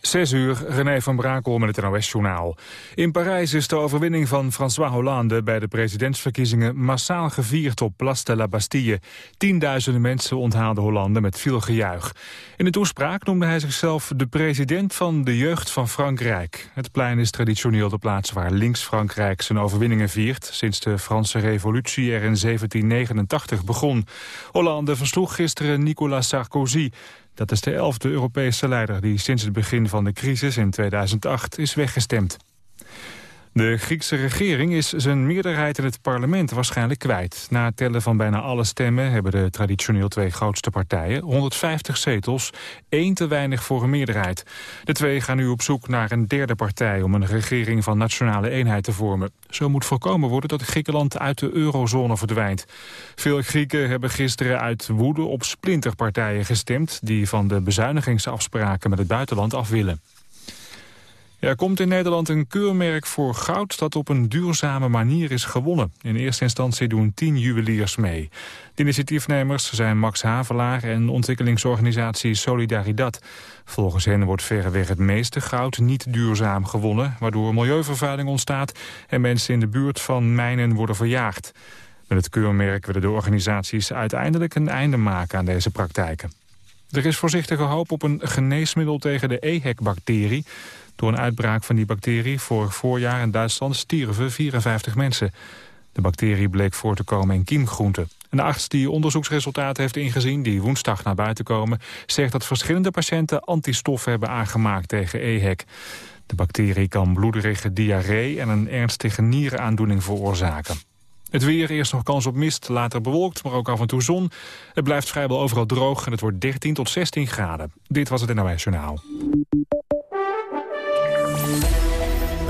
Zes uur, René van Brakel met het NOS-journaal. In Parijs is de overwinning van François Hollande bij de presidentsverkiezingen massaal gevierd op Place de la Bastille. Tienduizenden mensen onthaalden Hollande met veel gejuich. In de toespraak noemde hij zichzelf de president van de jeugd van Frankrijk. Het plein is traditioneel de plaats waar links-Frankrijk zijn overwinningen viert... sinds de Franse revolutie er in 1789 begon. Hollande versloeg gisteren Nicolas Sarkozy... Dat is de elfde Europese leider die sinds het begin van de crisis in 2008 is weggestemd. De Griekse regering is zijn meerderheid in het parlement waarschijnlijk kwijt. Na het tellen van bijna alle stemmen hebben de traditioneel twee grootste partijen 150 zetels, één te weinig voor een meerderheid. De twee gaan nu op zoek naar een derde partij om een regering van nationale eenheid te vormen. Zo moet voorkomen worden dat Griekenland uit de eurozone verdwijnt. Veel Grieken hebben gisteren uit woede op splinterpartijen gestemd die van de bezuinigingsafspraken met het buitenland af willen. Er komt in Nederland een keurmerk voor goud dat op een duurzame manier is gewonnen. In eerste instantie doen tien juweliers mee. De initiatiefnemers zijn Max Havelaar en ontwikkelingsorganisatie Solidaridad. Volgens hen wordt verreweg het meeste goud niet duurzaam gewonnen... waardoor milieuvervuiling ontstaat en mensen in de buurt van mijnen worden verjaagd. Met het keurmerk willen de organisaties uiteindelijk een einde maken aan deze praktijken. Er is voorzichtige hoop op een geneesmiddel tegen de EHEC-bacterie... Door een uitbraak van die bacterie vorig voorjaar in Duitsland stierven 54 mensen. De bacterie bleek voor te komen in kiemgroenten. Een arts die onderzoeksresultaten heeft ingezien, die woensdag naar buiten komen, zegt dat verschillende patiënten antistoffen hebben aangemaakt tegen EHEC. De bacterie kan bloederige diarree en een ernstige nierenaandoening veroorzaken. Het weer, eerst nog kans op mist, later bewolkt, maar ook af en toe zon. Het blijft vrijwel overal droog en het wordt 13 tot 16 graden. Dit was het NOS Journaal.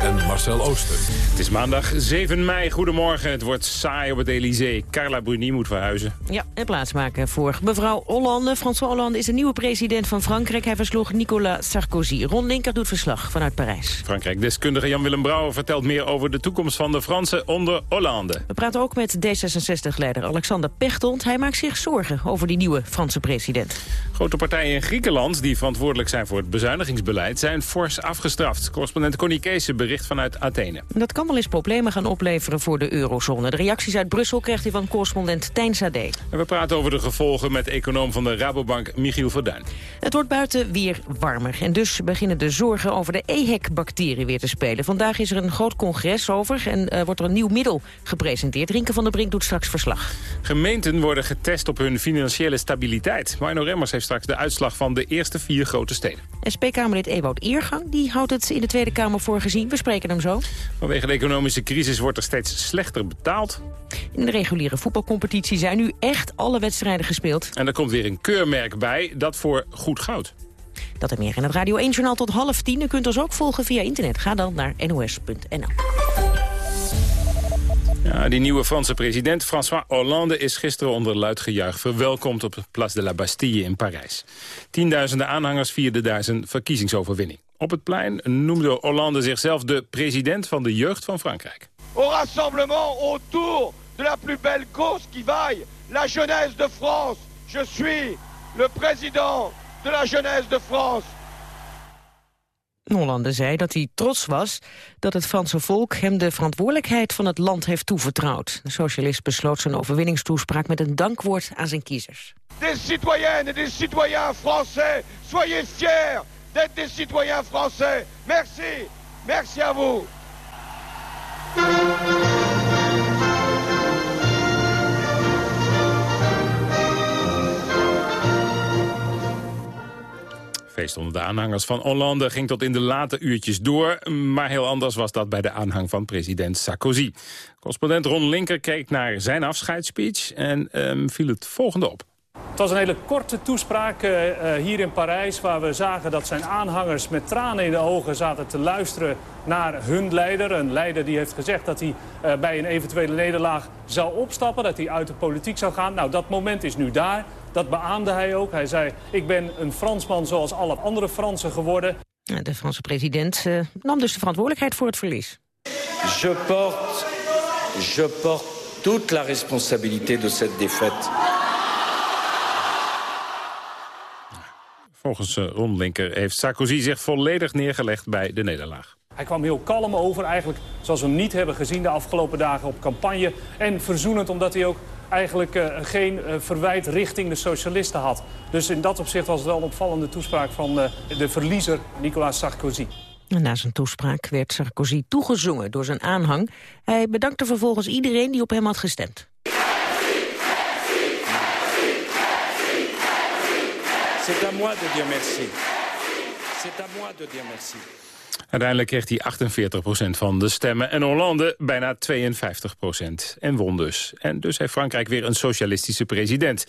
en Marcel Ooster. Het is maandag 7 mei. Goedemorgen. Het wordt saai op het Elysée. Carla Bruni moet verhuizen. Ja, en plaatsmaken voor mevrouw Hollande. François Hollande is de nieuwe president van Frankrijk. Hij versloeg Nicolas Sarkozy. Ron Linker doet verslag vanuit Parijs. Frankrijk-deskundige Jan-Willem Brouwer vertelt meer over de toekomst van de Fransen onder Hollande. We praten ook met D66-leider Alexander Pechtold. Hij maakt zich zorgen over die nieuwe Franse president. Grote partijen in Griekenland die verantwoordelijk zijn voor het bezuinigingsbeleid... zijn fors afgestraft. Correspondent Connie Kees bericht vanuit Athene. Dat kan wel eens problemen gaan opleveren voor de eurozone. De reacties uit Brussel krijgt hij van correspondent Tijn Sade. En we praten over de gevolgen met econoom van de Rabobank Michiel Verduin. Het wordt buiten weer warmer. En dus beginnen de zorgen over de EHEC-bacterie weer te spelen. Vandaag is er een groot congres over en uh, wordt er een nieuw middel gepresenteerd. Rinke van der Brink doet straks verslag. Gemeenten worden getest op hun financiële stabiliteit. Marno Remmers heeft straks de uitslag van de eerste vier grote steden. SP-Kamerlid Ewout Eergang die houdt het in de Tweede Kamer voor gezien. We spreken hem zo. Vanwege de economische crisis wordt er steeds slechter betaald. In de reguliere voetbalcompetitie zijn nu echt alle wedstrijden gespeeld. En er komt weer een keurmerk bij, dat voor goed goud. Dat en meer in het Radio 1-journaal tot half tien. U kunt ons ook volgen via internet. Ga dan naar nos.nl. Ja, die nieuwe Franse president François Hollande is gisteren onder luid gejuich verwelkomd op Place de la Bastille in Parijs. Tienduizenden aanhangers vierden daar zijn verkiezingsoverwinning. Op het plein noemde Hollande zichzelf de president van de jeugd van Frankrijk. Au rassemblement autour de la plus belle cause qui vaille, la jeunesse de France. Je suis le président de la jeunesse de France. Hollande zei dat hij trots was dat het Franse volk hem de verantwoordelijkheid van het land heeft toevertrouwd. De socialist besloot zijn overwinningstoespraak met een dankwoord aan zijn kiezers. Des citoyennes et des citoyens français, soyez fiers d'être des citoyens français. Merci, merci à vous. feest onder de aanhangers van Hollande ging tot in de late uurtjes door. Maar heel anders was dat bij de aanhang van president Sarkozy. Correspondent Ron Linker keek naar zijn afscheidsspeech en um, viel het volgende op. Het was een hele korte toespraak uh, hier in Parijs... waar we zagen dat zijn aanhangers met tranen in de ogen zaten te luisteren naar hun leider. Een leider die heeft gezegd dat hij uh, bij een eventuele nederlaag zou opstappen. Dat hij uit de politiek zou gaan. Nou, dat moment is nu daar. Dat beaamde hij ook. Hij zei, ik ben een Fransman zoals alle andere Fransen geworden. De Franse president uh, nam dus de verantwoordelijkheid voor het verlies. Je porte, je porte toute la responsabilité de cette défaite. Volgens uh, Ron Linker heeft Sarkozy zich volledig neergelegd bij de nederlaag. Hij kwam heel kalm over, eigenlijk zoals we hem niet hebben gezien de afgelopen dagen op campagne. En verzoenend omdat hij ook eigenlijk uh, geen uh, verwijt richting de socialisten had. Dus in dat opzicht was het wel een opvallende toespraak van uh, de verliezer Nicolas Sarkozy. En na zijn toespraak werd Sarkozy toegezongen door zijn aanhang. Hij bedankte vervolgens iedereen die op hem had gestemd. C'est à moi de dire merci. C'est à moi de dire merci. Uiteindelijk kreeg hij 48% van de stemmen en Hollande bijna 52% En won dus. En dus heeft Frankrijk weer een socialistische president.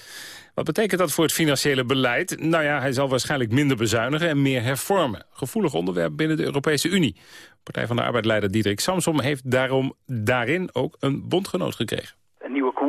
Wat betekent dat voor het financiële beleid? Nou ja, hij zal waarschijnlijk minder bezuinigen en meer hervormen. Gevoelig onderwerp binnen de Europese Unie. Partij van de Arbeidleider Diederik Samsom heeft daarom daarin ook een bondgenoot gekregen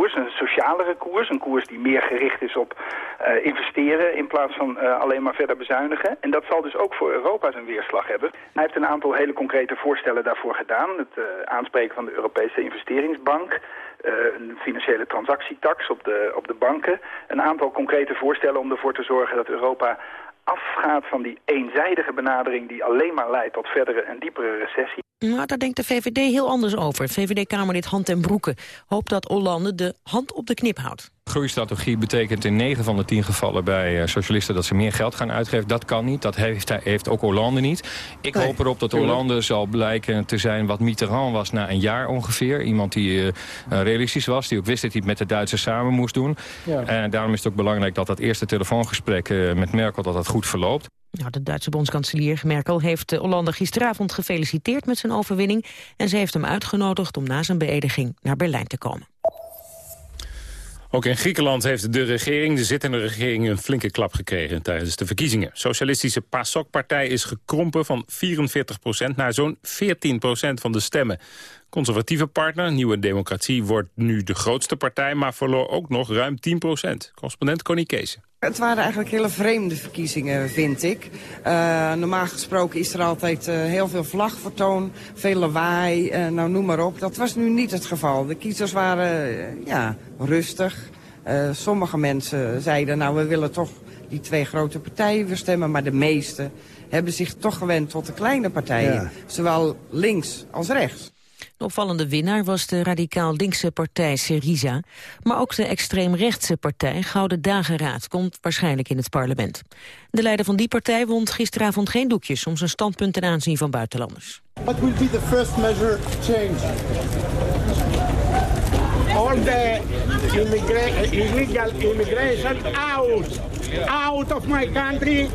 een socialere koers. Een koers die meer gericht is op uh, investeren in plaats van uh, alleen maar verder bezuinigen. En dat zal dus ook voor Europa zijn weerslag hebben. Hij heeft een aantal hele concrete voorstellen daarvoor gedaan. Het uh, aanspreken van de Europese investeringsbank. een financiële transactietax op de, op de banken. Een aantal concrete voorstellen om ervoor te zorgen dat Europa afgaat van die eenzijdige benadering die alleen maar leidt tot verdere en diepere recessie. Nou, daar denkt de VVD heel anders over. VVD-Kamerlid Hand en Broeke hoopt dat Hollande de hand op de knip houdt. Groeistrategie betekent in 9 van de 10 gevallen bij eh, socialisten dat ze meer geld gaan uitgeven. Dat kan niet, dat heeft, heeft ook Hollande niet. Ik hoop erop dat Hollande zal blijken te zijn wat Mitterrand was na een jaar ongeveer. Iemand die uh, realistisch was, die ook wist dat hij het met de Duitsers samen moest doen. Ja. En daarom is het ook belangrijk dat dat eerste telefoongesprek uh, met Merkel dat dat goed verloopt. De Duitse bondskanselier Merkel heeft Hollande gisteravond gefeliciteerd met zijn overwinning. En ze heeft hem uitgenodigd om na zijn beëdiging naar Berlijn te komen. Ook in Griekenland heeft de regering, de zittende regering, een flinke klap gekregen tijdens de verkiezingen. Socialistische PASOK-partij is gekrompen van 44% naar zo'n 14% van de stemmen. Conservatieve partner, Nieuwe Democratie, wordt nu de grootste partij, maar verloor ook nog ruim 10% Correspondent Connie Kees. Het waren eigenlijk hele vreemde verkiezingen, vind ik. Uh, normaal gesproken is er altijd uh, heel veel vlagvertoon, veel lawaai, uh, nou noem maar op. Dat was nu niet het geval. De kiezers waren ja, rustig. sommige mensen zeiden, nou we willen toch die twee grote partijen weer stemmen. Maar de meeste hebben zich toch gewend tot de kleine partijen. Ja. Zowel links als rechts. De opvallende winnaar was de radicaal-linkse partij Syriza. Maar ook de extreemrechtse partij Gouden Dageraad komt waarschijnlijk in het parlement. De leider van die partij wond gisteravond geen doekjes... om zijn standpunt ten aanzien van buitenlanders. What will be the first measure change? All the illegal immigration out! Out of my country,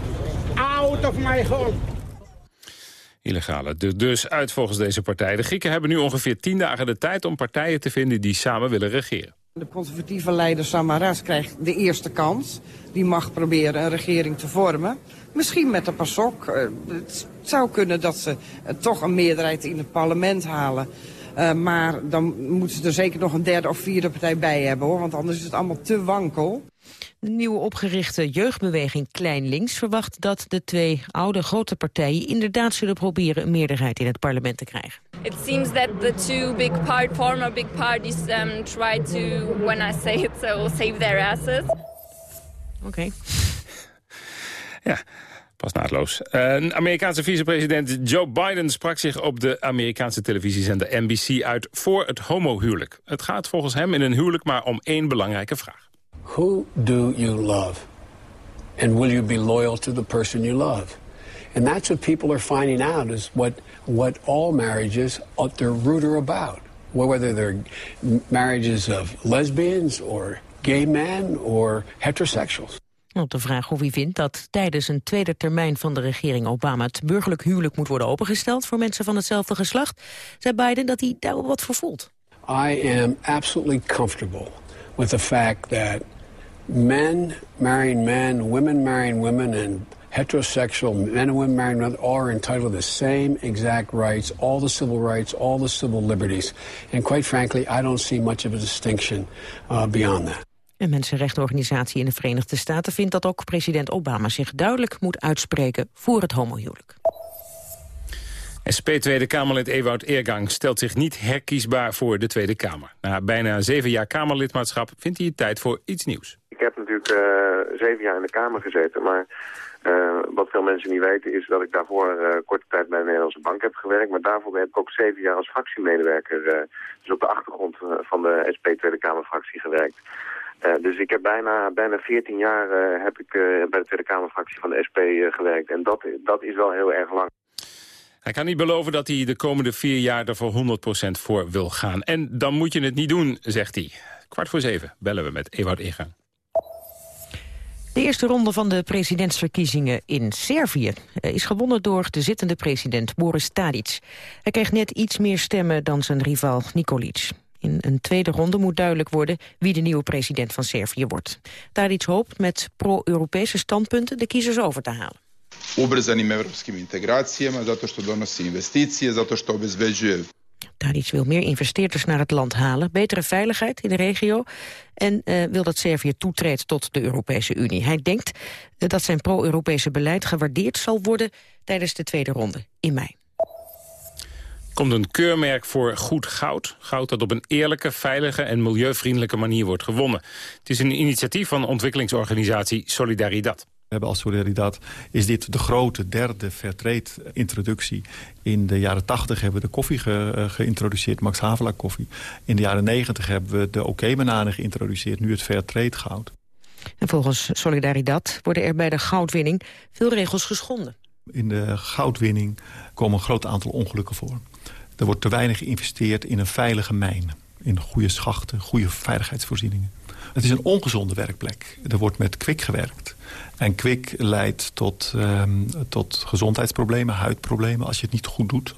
out of my home! Illegale dus uit volgens deze partij. De Grieken hebben nu ongeveer tien dagen de tijd om partijen te vinden die samen willen regeren. De conservatieve leider Samaras krijgt de eerste kans. Die mag proberen een regering te vormen. Misschien met de PASOK. Eh, het zou kunnen dat ze eh, toch een meerderheid in het parlement halen. Uh, maar dan moeten ze er zeker nog een derde of vierde partij bij hebben, hoor. Want anders is het allemaal te wankel. De nieuwe opgerichte jeugdbeweging Klein Links verwacht dat de twee oude grote partijen inderdaad zullen proberen een meerderheid in het parlement te krijgen. It seems that the two big part, former big parties um, try to, when I say it so, save their asses. Oké. Okay. ja. Pas naadloos. Een Amerikaanse vicepresident Joe Biden sprak zich op de Amerikaanse televisiezender NBC uit voor het homohuwelijk. Het gaat volgens hem in een huwelijk maar om één belangrijke vraag. Who do you love? And will you be loyal to the person you love? And that's what people are finding out is what, what all marriages, what their root are about. Whether they're marriages of lesbians or gay men or heterosexuals. Op de vraag of hij vindt dat tijdens een tweede termijn van de regering Obama het burgerlijk huwelijk moet worden opengesteld voor mensen van hetzelfde geslacht, zei Biden dat hij daar wat voor voelt. I am absolutely comfortable with the fact that men marrying men, women marrying women, and heterosexual men and women marrying women are entitled to the same exact rights, all the civil rights, all the civil liberties. And quite frankly, I don't see much of a distinction uh, beyond that. Een mensenrechtenorganisatie in de Verenigde Staten vindt dat ook president Obama zich duidelijk moet uitspreken voor het homohuwelijk. SP Tweede Kamerlid Ewout Eergang stelt zich niet herkiesbaar voor de Tweede Kamer. Na bijna zeven jaar Kamerlidmaatschap vindt hij het tijd voor iets nieuws Ik heb natuurlijk zeven jaar in de Kamer gezeten, maar wat veel mensen niet weten is dat ik daarvoor korte tijd bij de Nederlandse Bank heb gewerkt. Maar daarvoor heb ik ook zeven jaar als fractiemedewerker, dus op de achtergrond van de SP Tweede Kamerfractie gewerkt. dus ik heb bijna, bijna 14 jaar heb ik, bij de Tweede Kamerfractie van de SP gewerkt. En dat, dat is wel heel erg lang. Hij kan niet beloven dat hij de komende vier jaar er voor 100% voor wil gaan. En dan moet je het niet doen, zegt hij. Kwart voor zeven bellen we met Ewout Ingang. De eerste ronde van de presidentsverkiezingen in Servië eh, is gewonnen door de zittende president Boris Tadic. Hij kreeg net iets meer stemmen dan zijn rival Nikolic. In een tweede ronde moet duidelijk worden wie de nieuwe president van Servië wordt. Tadic hoopt met pro-Europese standpunten de kiezers over te halen ubrzanim evropskim integracijama, zato što donosi investicije, zato što obezbeđuje Tadic wil meer investeerders naar het land halen, betere veiligheid in de regio en uh, wil dat Servië toetreedt tot de Europese Unie. Hij denkt uh, dat zijn pro-Europese beleid gewaardeerd zal worden tijdens de tweede ronde in mei. Komt een keurmerk voor goed goud. Goud dat op een eerlijke, veilige en milieuvriendelijke manier wordt gewonnen. Het is een initiatief van ontwikkelingsorganisatie Solidaridad. We hebben als Solidaridad is dit de grote derde Fairtrade-introductie. In de jaren 80 hebben we de koffie ge, geïntroduceerd, Max Havelaar koffie. In de jaren 90 hebben we de OK-bananen geïntroduceerd, nu het Fairtrade-goud. En volgens Solidaridad worden er bij de goudwinning veel regels geschonden. In de goudwinning komen een groot aantal ongelukken voor. Er wordt te weinig geïnvesteerd in een veilige mijn. In goede schachten, goede veiligheidsvoorzieningen. Het is een ongezonde werkplek. Er wordt met kwik gewerkt. En kwik leidt tot, um, tot gezondheidsproblemen, huidproblemen... als je het niet goed doet.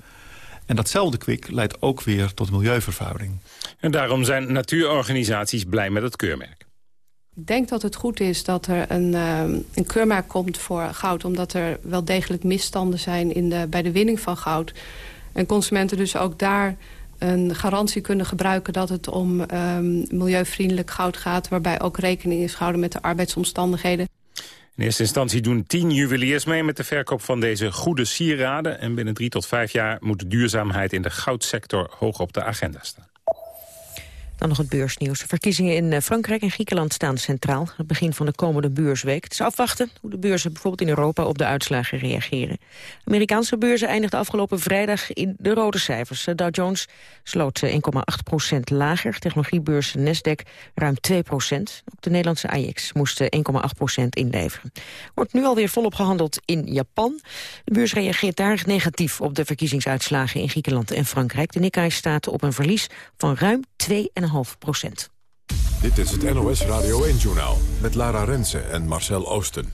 En datzelfde kwik leidt ook weer tot milieuvervuiling. En daarom zijn natuurorganisaties blij met het keurmerk. Ik denk dat het goed is dat er een, uh, een keurmerk komt voor goud... omdat er wel degelijk misstanden zijn in de, bij de winning van goud. En consumenten dus ook daar een garantie kunnen gebruiken... dat het om um, milieuvriendelijk goud gaat... waarbij ook rekening is gehouden met de arbeidsomstandigheden. In eerste instantie doen tien juweliers mee met de verkoop van deze goede sieraden. En binnen drie tot vijf jaar moet duurzaamheid in de goudsector hoog op de agenda staan. Dan nog het beursnieuws. Verkiezingen in eh, Frankrijk en Griekenland staan centraal. Het begin van de komende beursweek. Het is afwachten hoe de beurzen bijvoorbeeld in Europa op de uitslagen reageren. Amerikaanse beurzen eindigden afgelopen vrijdag in de rode cijfers. De Dow Jones sloot 1,8% eh, lager. Technologiebeurs Nasdaq ruim 2% Ook de Nederlandse AX moest 1,8% inleveren. Wordt nu alweer volop gehandeld in Japan. De beurs reageert daar negatief op de verkiezingsuitslagen in Griekenland en Frankrijk. De Nikkei staat op een verlies van ruim 2,5 procent. Dit is het NOS Radio 1-journaal met Lara Rensen en Marcel Oosten.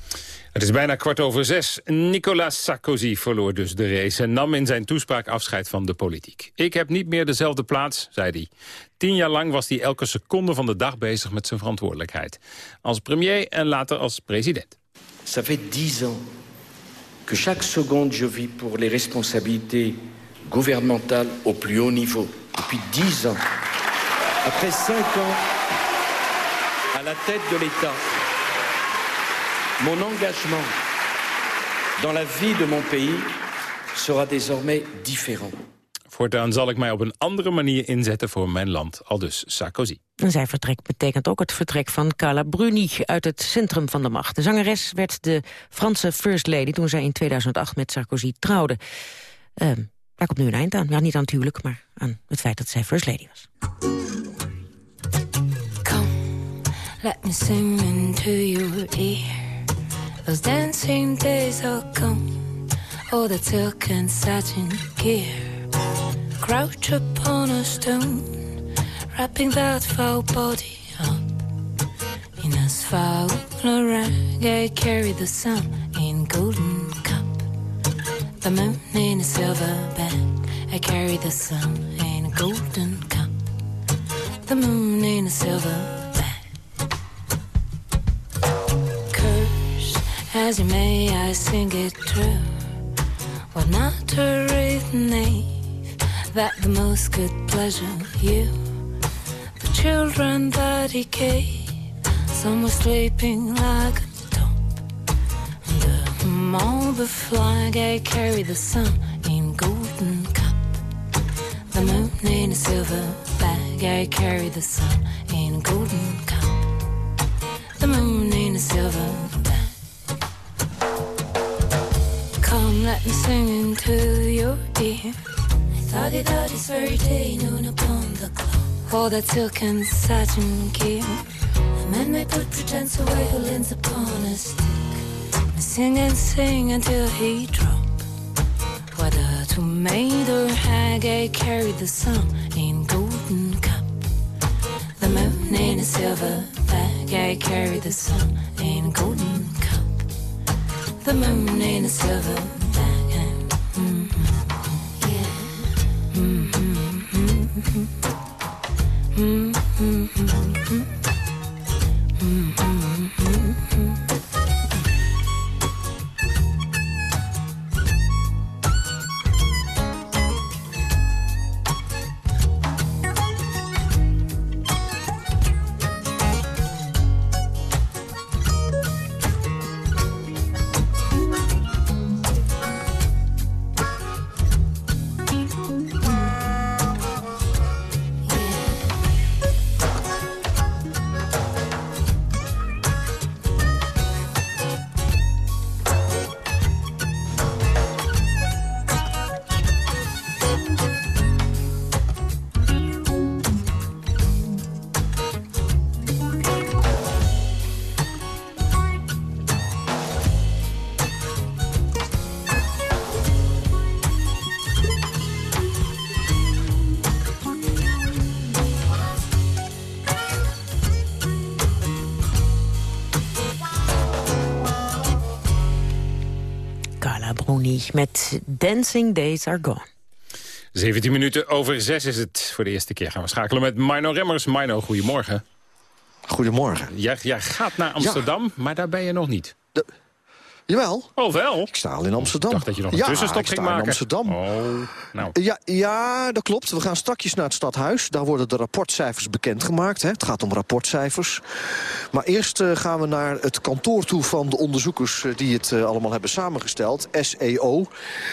Het is bijna kwart over zes. Nicolas Sarkozy verloor dus de race en nam in zijn toespraak afscheid van de politiek. Ik heb niet meer dezelfde plaats, zei hij. Tien jaar lang was hij elke seconde van de dag bezig met zijn verantwoordelijkheid. Als premier en later als president. Ça fait dix ans que chaque seconde je vis pour les responsabilités gouvernementales au plus haut niveau. Depuis dix ans. Après cinq ans à la tête de l'État, mon engagement dans la vie de mon pays sera désormais différent. Voortaan zal ik mij op een andere manier inzetten voor mijn land, al dus Sarkozy. Zijn vertrek betekent ook het vertrek van Carla Bruni uit het centrum van de macht. De zangeres werd de Franse first lady toen zij in 2008 met Sarkozy trouwde. Uh, daar komt nu een eind aan. Ja, niet aan het maar aan het feit dat zij first lady was. Let me sing into your ear. Those dancing days are gone. All the silk and satin gear. Crouch upon a stone, wrapping that foul body up. In as foul a rag, I carry the sun in golden cup. The moon in a silver bag, I carry the sun in a golden cup. The moon in a silver bag. Curse As you may, I sing it true. What matter if nave that the most could pleasure you? The children that he gave, some were sleeping like a top. I'm on the flag, I carry the sun in golden cup. The moon in a silver bag, I carry the sun in golden cup. The moon in a silver bag. Come, let me sing into your ear. Thoughty thoughty very day, noon upon the clock. All that silk and satin gear. A man may put pretense away who leans upon us. Sing and sing until he drop. Whether to maid or hag, I carry the sun in golden cup. The moon in a silver bag, I carry the sun in golden cup. The moon in a silver met Dancing Days Are Gone. 17 minuten over 6 is het. Voor de eerste keer gaan we schakelen met Mino Remmers. Mino, goedemorgen. Goedemorgen. Jij, jij gaat naar Amsterdam, maar daar ben je nog niet. De, Jawel. Oh, wel? Ik sta al in Amsterdam. Ik dacht dat je nog een ja, tussenstop ging maken. in Amsterdam. Oh, nou. ja, ja, dat klopt. We gaan strakjes naar het stadhuis. Daar worden de rapportcijfers bekendgemaakt. Hè. Het gaat om rapportcijfers. Maar eerst uh, gaan we naar het kantoor toe van de onderzoekers... Uh, die het uh, allemaal hebben samengesteld, SEO.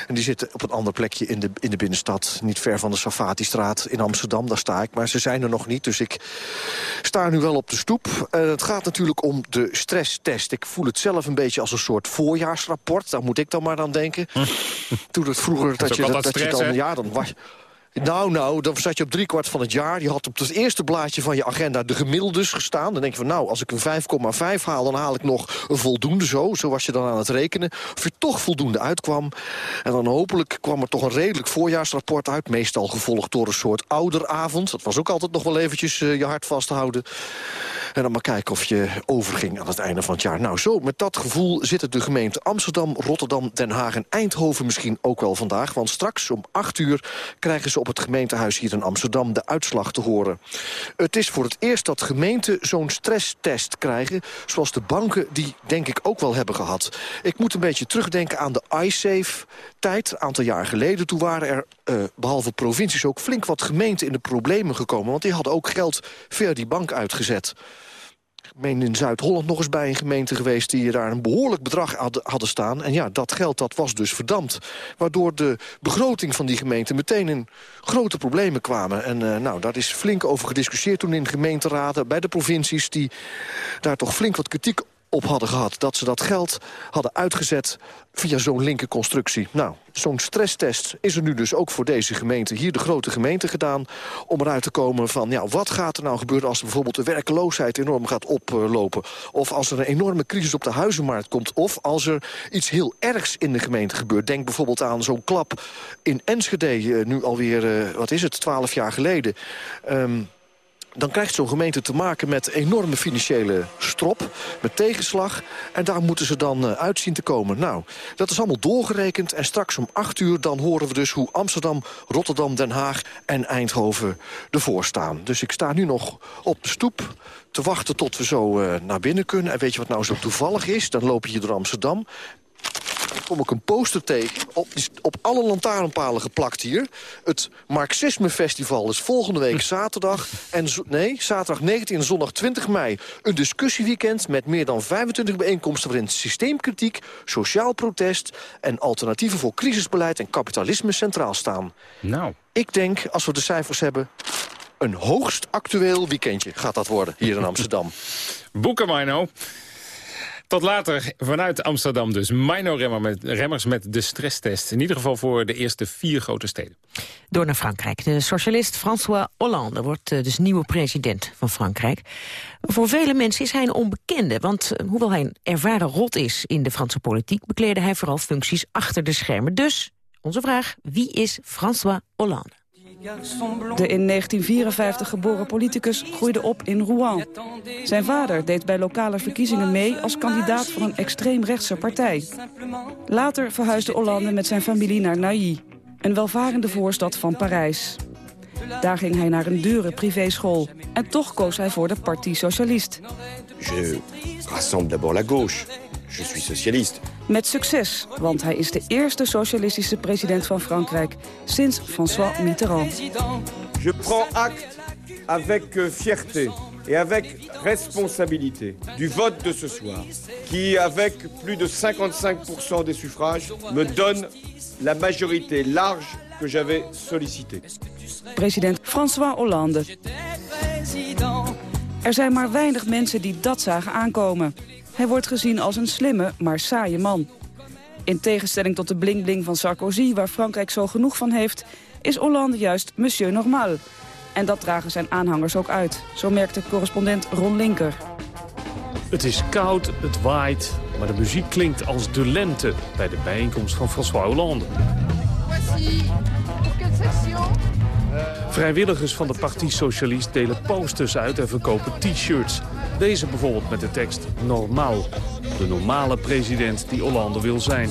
En die zitten op een ander plekje in de, in de binnenstad. Niet ver van de Safati-straat in Amsterdam. Daar sta ik, maar ze zijn er nog niet. Dus ik sta nu wel op de stoep. het gaat natuurlijk om de stresstest. Ik voel het zelf een beetje als een soort voorjaarsrapport. Daar moet ik dan maar aan denken. Toen het vroeger... Dat, je, dat, dat je dan, ja, dan was, nou, nou, dan zat je op driekwart van het jaar. Je had op het eerste blaadje van je agenda de gemiddeldes gestaan. Dan denk je van, nou, als ik een 5,5 haal... dan haal ik nog een voldoende zo. Zo was je dan aan het rekenen. Of je toch voldoende uitkwam. En dan hopelijk kwam er toch een redelijk voorjaarsrapport uit. Meestal gevolgd door een soort ouderavond. Dat was ook altijd nog wel eventjes uh, je hart vasthouden. En dan maar kijken of je overging aan het einde van het jaar. Nou, zo met dat gevoel zitten de gemeenten Amsterdam, Rotterdam, Den Haag en Eindhoven misschien ook wel vandaag. Want straks om 8 uur krijgen ze op het gemeentehuis hier in Amsterdam de uitslag te horen. Het is voor het eerst dat gemeenten zo'n stresstest krijgen... zoals de banken die denk ik ook wel hebben gehad. Ik moet een beetje terugdenken aan de iSafe-tijd, een aantal jaar geleden. Toen waren er, uh, behalve provincies, ook flink wat gemeenten in de problemen gekomen. Want die hadden ook geld via die bank uitgezet meen in Zuid-Holland nog eens bij een gemeente geweest... die daar een behoorlijk bedrag hadden staan. En ja, dat geld dat was dus verdampt. Waardoor de begroting van die gemeente meteen in grote problemen kwamen. En uh, nou, daar is flink over gediscussieerd toen in gemeenteraden... bij de provincies die daar toch flink wat kritiek op hadden gehad. Dat ze dat geld hadden uitgezet via zo'n linkerconstructie. Nou, zo'n stresstest is er nu dus ook voor deze gemeente... hier de grote gemeente gedaan, om eruit te komen van... ja, wat gaat er nou gebeuren als bijvoorbeeld de werkloosheid enorm gaat oplopen? Of als er een enorme crisis op de huizenmarkt komt? Of als er iets heel ergs in de gemeente gebeurt? Denk bijvoorbeeld aan zo'n klap in Enschede, eh, nu alweer, uh, wat is het, twaalf jaar geleden... Um, dan krijgt zo'n gemeente te maken met enorme financiële strop, met tegenslag. En daar moeten ze dan uh, uitzien te komen. Nou, dat is allemaal doorgerekend. En straks om acht uur dan horen we dus hoe Amsterdam, Rotterdam, Den Haag en Eindhoven ervoor staan. Dus ik sta nu nog op de stoep te wachten tot we zo uh, naar binnen kunnen. En weet je wat nou zo toevallig is? Dan loop je door Amsterdam dan kom ik een poster tegen, op, op alle lantaarnpalen geplakt hier. Het Marxisme Festival is volgende week zaterdag... en nee, zaterdag 19 en zondag 20 mei. Een discussieweekend met meer dan 25 bijeenkomsten... waarin systeemkritiek, sociaal protest... en alternatieven voor crisisbeleid en kapitalisme centraal staan. Nou. Ik denk, als we de cijfers hebben... een hoogst actueel weekendje gaat dat worden hier in Amsterdam. Boeken, Mino. Tot later vanuit Amsterdam dus. Mino Remmer met, Remmers met de stresstest. In ieder geval voor de eerste vier grote steden. Door naar Frankrijk. De socialist François Hollande wordt eh, dus nieuwe president van Frankrijk. Voor vele mensen is hij een onbekende. Want eh, hoewel hij een ervaren rot is in de Franse politiek... bekleedde hij vooral functies achter de schermen. Dus onze vraag, wie is François Hollande? De in 1954 geboren politicus groeide op in Rouen. Zijn vader deed bij lokale verkiezingen mee als kandidaat van een extreemrechtse partij. Later verhuisde Hollande met zijn familie naar Neuilly, een welvarende voorstad van Parijs. Daar ging hij naar een dure privéschool. En toch koos hij voor de Parti Socialiste. Je rassemble d'abord la gauche. Je suis socialiste. Met succes, want hij is de eerste socialistische president van Frankrijk... sinds François Mitterrand. Je prends acte avec euh, fierté et avec responsabilité du vote de ce soir, qui, avec plus de 55% des suffrages, me donne la majorité large que j'avais sollicitée. President François Hollande. Er zijn maar weinig mensen die dat zagen aankomen. Hij wordt gezien als een slimme, maar saaie man. In tegenstelling tot de bling-bling van Sarkozy, waar Frankrijk zo genoeg van heeft... is Hollande juist monsieur normal. En dat dragen zijn aanhangers ook uit. Zo merkte correspondent Ron Linker. Het is koud, het waait, maar de muziek klinkt als de lente... bij de bijeenkomst van François Hollande. Vrijwilligers van de Partie Socialist delen posters uit en verkopen t-shirts. Deze bijvoorbeeld met de tekst Normaal. De normale president die Hollande wil zijn.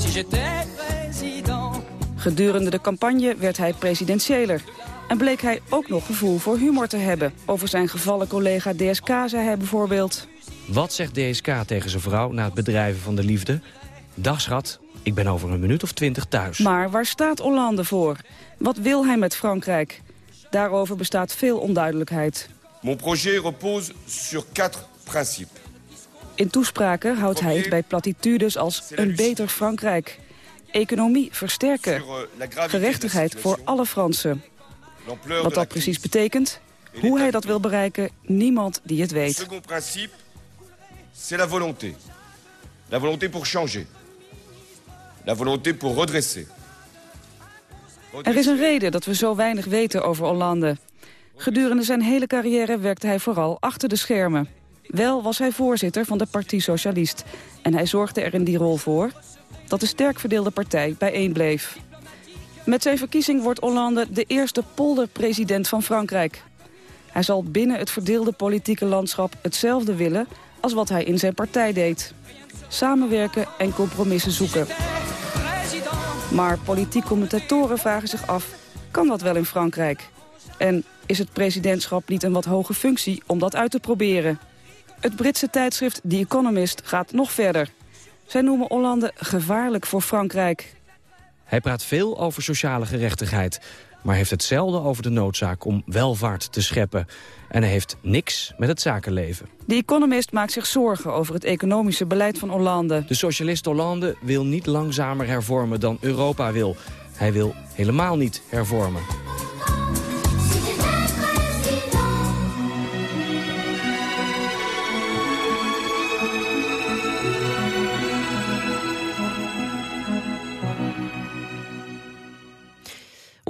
Gedurende de campagne werd hij presidentiëler. En bleek hij ook nog gevoel voor humor te hebben. Over zijn gevallen collega DSK zei hij bijvoorbeeld... Wat zegt DSK tegen zijn vrouw na het bedrijven van de liefde? Dag schat, ik ben over een minuut of twintig thuis. Maar waar staat Hollande voor? Wat wil hij met Frankrijk? Daarover bestaat veel onduidelijkheid. Mon projet repose sur quatre principes. In toespraken houdt hij het bij platitudes als een beter Frankrijk. Economie versterken. Gerechtigheid voor alle Fransen. Wat dat precies betekent, hoe hij dat wil bereiken, niemand die het weet. Second principe, c'est la volonté. La volonté pour changer. La volonté pour redresser. Er is een reden dat we zo weinig weten over Hollande. Gedurende zijn hele carrière werkte hij vooral achter de schermen. Wel was hij voorzitter van de Partie Socialist. En hij zorgde er in die rol voor dat de sterk verdeelde partij bijeen bleef. Met zijn verkiezing wordt Hollande de eerste polderpresident van Frankrijk. Hij zal binnen het verdeelde politieke landschap hetzelfde willen... als wat hij in zijn partij deed. Samenwerken en compromissen zoeken. Maar politiek commentatoren vragen zich af, kan dat wel in Frankrijk? En is het presidentschap niet een wat hoge functie om dat uit te proberen? Het Britse tijdschrift The Economist gaat nog verder. Zij noemen Hollande gevaarlijk voor Frankrijk. Hij praat veel over sociale gerechtigheid, maar heeft het zelden over de noodzaak om welvaart te scheppen. En hij heeft niks met het zakenleven. The Economist maakt zich zorgen over het economische beleid van Hollande. De socialist Hollande wil niet langzamer hervormen dan Europa wil. Hij wil helemaal niet hervormen.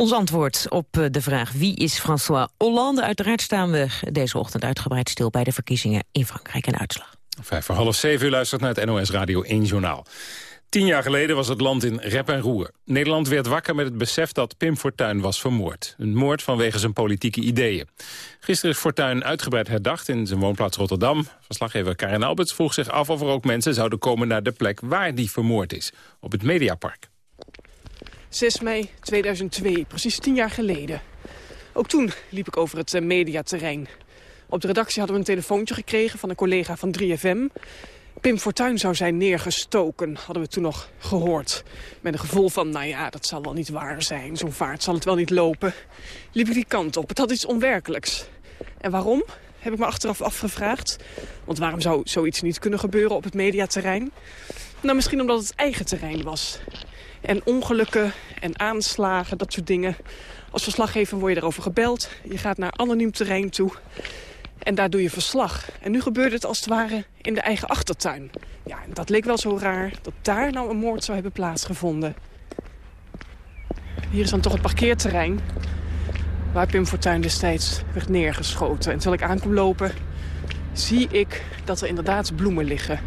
Ons antwoord op eh, de vraag wie is François Hollande. Uiteraard staan we deze ochtend uitgebreid stil bij de verkiezingen in Frankrijk en uitslag. Vijf voor half zeven u luistert naar het NOS Radio 1 Journaal. Tien jaar geleden was het land in rep en roer. Nederland werd wakker met het besef dat Pim Fortuyn was vermoord. Een moord vanwege zijn politieke ideeën. Gisteren is Fortuyn uitgebreid herdacht in zijn woonplaats Rotterdam. Verslaggever Karin Alberts vroeg zich af of er ook mensen zouden komen naar de plek waar die vermoord is. Op het Mediapark. 6 mei 2002, precies tien jaar geleden. Ook toen liep ik over het eh, mediaterrein. Op de redactie hadden we een telefoontje gekregen van een collega van 3FM. Pim Fortuyn zou zijn neergestoken, hadden we toen nog gehoord. Met een gevoel van, nou ja, dat zal wel niet waar zijn. Zo'n vaart zal het wel niet lopen. Liep ik die kant op. Het had iets onwerkelijks. En waarom? Heb ik me achteraf afgevraagd. Want waarom zou zoiets niet kunnen gebeuren op het mediaterrein? Nou, misschien omdat het eigen terrein was. En ongelukken en aanslagen, dat soort dingen. Als verslaggever word je erover gebeld. Je gaat naar anoniem terrein toe. En daar doe je verslag. En nu gebeurde het als het ware in de eigen achtertuin. Ja, en dat leek wel zo raar dat daar nou een moord zou hebben plaatsgevonden. Hier is dan toch het parkeerterrein waar Pim Fortuyn destijds werd neergeschoten. En terwijl ik aankom lopen, zie ik dat er inderdaad bloemen liggen.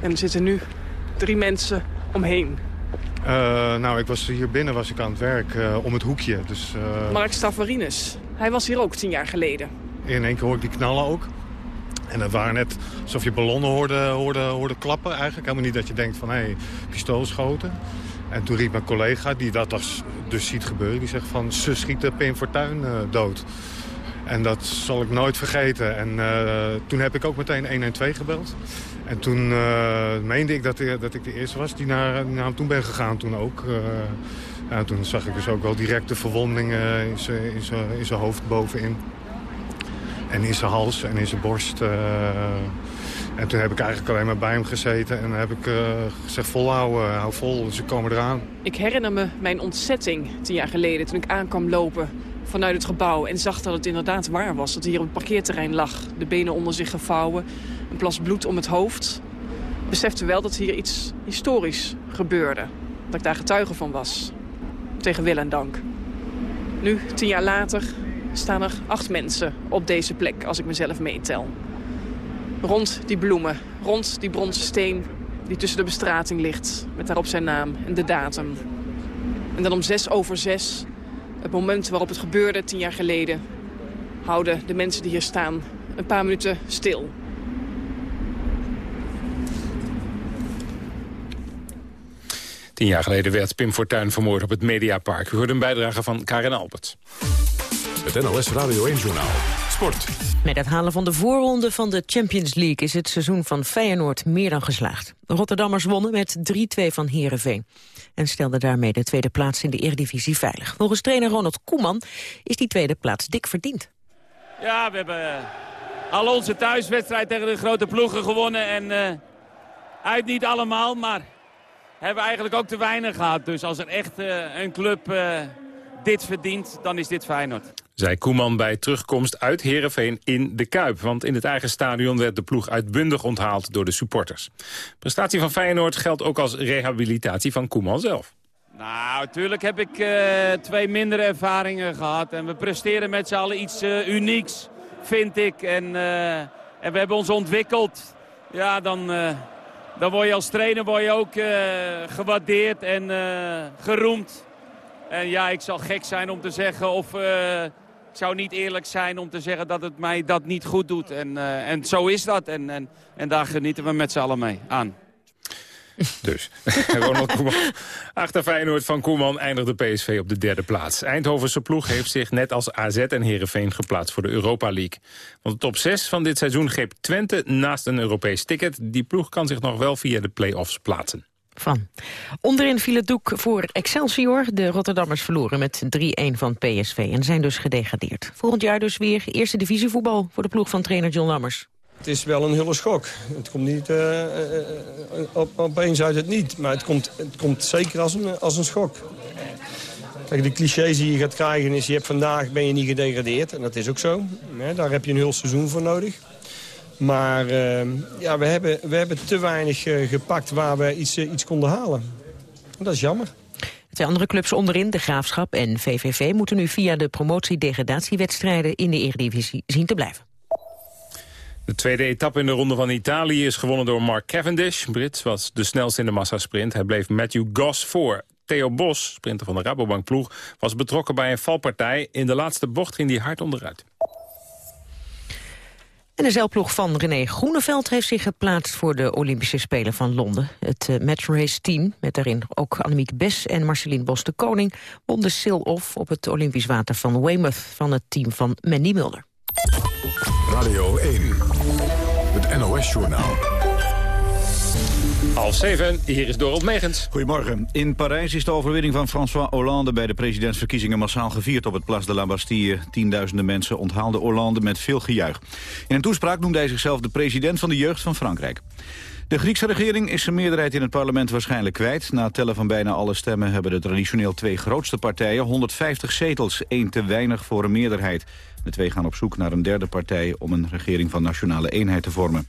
En er zitten nu drie mensen omheen. Uh, nou, ik was hier binnen was ik aan het werk uh, om het hoekje. Dus, uh... Mark Stavarinus, hij was hier ook tien jaar geleden. In één keer hoorde ik die knallen ook. En het waren net alsof je ballonnen hoorde, hoorde, hoorde klappen eigenlijk. Helemaal niet dat je denkt van, hé, hey, pistoolschoten. En toen riep mijn collega, die dat dus, dus ziet gebeuren... die zegt van, ze schieten Pim Fortuyn dood. En dat zal ik nooit vergeten. En toen heb ik ook meteen 112 gebeld. En toen uh, meende ik dat, dat, ik de eerste was die naar, naar hem toen ben gegaan. Toen ook. en toen zag ik dus ook wel direct de verwondingen in zijn hoofd bovenin. En in zijn hals en in zijn borst. En toen heb ik eigenlijk alleen maar bij hem gezeten en heb ik gezegd volhouden, hou vol, ze komen eraan. Ik herinner me mijn ontzetting tien jaar geleden toen ik aankwam lopen vanuit het gebouw en zag dat het inderdaad waar was. Dat hij hier op het parkeerterrein lag, de benen onder zich gevouwen, een plas bloed om het hoofd. Besefte wel dat hier iets historisch gebeurde, dat ik daar getuige van was. Tegen wil en dank. Nu, tien jaar later, staan er acht mensen op deze plek, als ik mezelf meetel. Rond die bloemen, rond die bronzen steen die tussen de bestrating ligt. Met daarop zijn naam en de datum. En dan om zes over zes, het moment waarop het gebeurde tien jaar geleden... houden de mensen die hier staan een paar minuten stil. Tien jaar geleden werd Pim Fortuyn vermoord op het Mediapark. U hoorde een bijdrage van Karin Albert. Het NLS Radio 1 Journaal. Sport. Met het halen van de voorronde van de Champions League is het seizoen van Feyenoord meer dan geslaagd. De Rotterdammers wonnen met 3-2 van Heerenveen en stelden daarmee de tweede plaats in de Eredivisie veilig. Volgens trainer Ronald Koeman is die tweede plaats dik verdiend. Ja, we hebben uh, al onze thuiswedstrijd tegen de grote ploegen gewonnen en uh, uit niet allemaal, maar hebben we eigenlijk ook te weinig gehad. Dus als er echt uh, een club dit verdient, dan is dit Feyenoord. Zij Koeman bij terugkomst uit Heerenveen in de Kuip. Want in het eigen stadion werd de ploeg uitbundig onthaald door de supporters. Prestatie van Feyenoord geldt ook als rehabilitatie van Koeman zelf. Nou, natuurlijk heb ik uh, twee mindere ervaringen gehad. En we presteren met z'n allen iets uh, unieks, vind ik. En, uh, en we hebben ons ontwikkeld. Ja, dan, dan word je als trainer word je ook gewaardeerd en geroemd. En ja, ik zal gek zijn om te zeggen of zou niet eerlijk zijn om te zeggen dat het mij dat niet goed doet. En, en zo is dat. En, en, en daar genieten we met z'n allen mee aan. Dus, Ronald Koeman. Achter Feyenoord van Koeman eindigde PSV op de derde plaats. Eindhovense ploeg heeft zich net als AZ en Heerenveen geplaatst voor de Europa League. Want de top 6 van dit seizoen greep Twente naast een Europees ticket. Die ploeg kan zich nog wel via de play-offs plaatsen van. Onderin viel het doek voor Excelsior. De Rotterdammers verloren met 3-1 van PSV en zijn dus gedegradeerd. Volgend jaar dus weer eerste divisievoetbal voor de ploeg van trainer John Lammers. Het is wel een hele schok. Het komt niet uh, op, opeens uit het niet. Maar het komt, het komt zeker als een, als een schok. De clichés die je gaat krijgen is... je hebt vandaag ben je niet gedegradeerd. En dat is ook zo. daar heb je een heel seizoen voor nodig. Maar ja, we, hebben, we hebben te weinig gepakt waar we iets, iets konden halen. Dat is jammer. Twee andere clubs onderin, de Graafschap en VVV... moeten nu via de promotie-degradatiewedstrijden in de Eredivisie zien te blijven. De tweede etappe in de Ronde van Italië is gewonnen door Mark Cavendish. Brit was de snelste in de massasprint. Hij bleef Matthew Goss voor. Theo Bos, sprinter van de Rabobank-ploeg, was betrokken bij een valpartij. In de laatste bocht ging hij hard onderuit. En de zeilploeg van René Groeneveld heeft zich geplaatst voor de Olympische Spelen van Londen. Het uh, matchrace team, met daarin ook Annemiek Bes en Marceline Bos de Koning, won de sil-off op het Olympisch water van Weymouth van het team van Mandy Mulder. Radio 1, het NOS-journaal. Half zeven, hier is Dorot Megens. Goedemorgen. In Parijs is de overwinning van François Hollande... bij de presidentsverkiezingen massaal gevierd op het Place de la Bastille. Tienduizenden mensen onthaalden Hollande met veel gejuich. In een toespraak noemde hij zichzelf de president van de jeugd van Frankrijk. De Griekse regering is zijn meerderheid in het parlement waarschijnlijk kwijt. Na tellen van bijna alle stemmen hebben de traditioneel twee grootste partijen 150 zetels, één te weinig voor een meerderheid. De twee gaan op zoek naar een derde partij om een regering van nationale eenheid te vormen.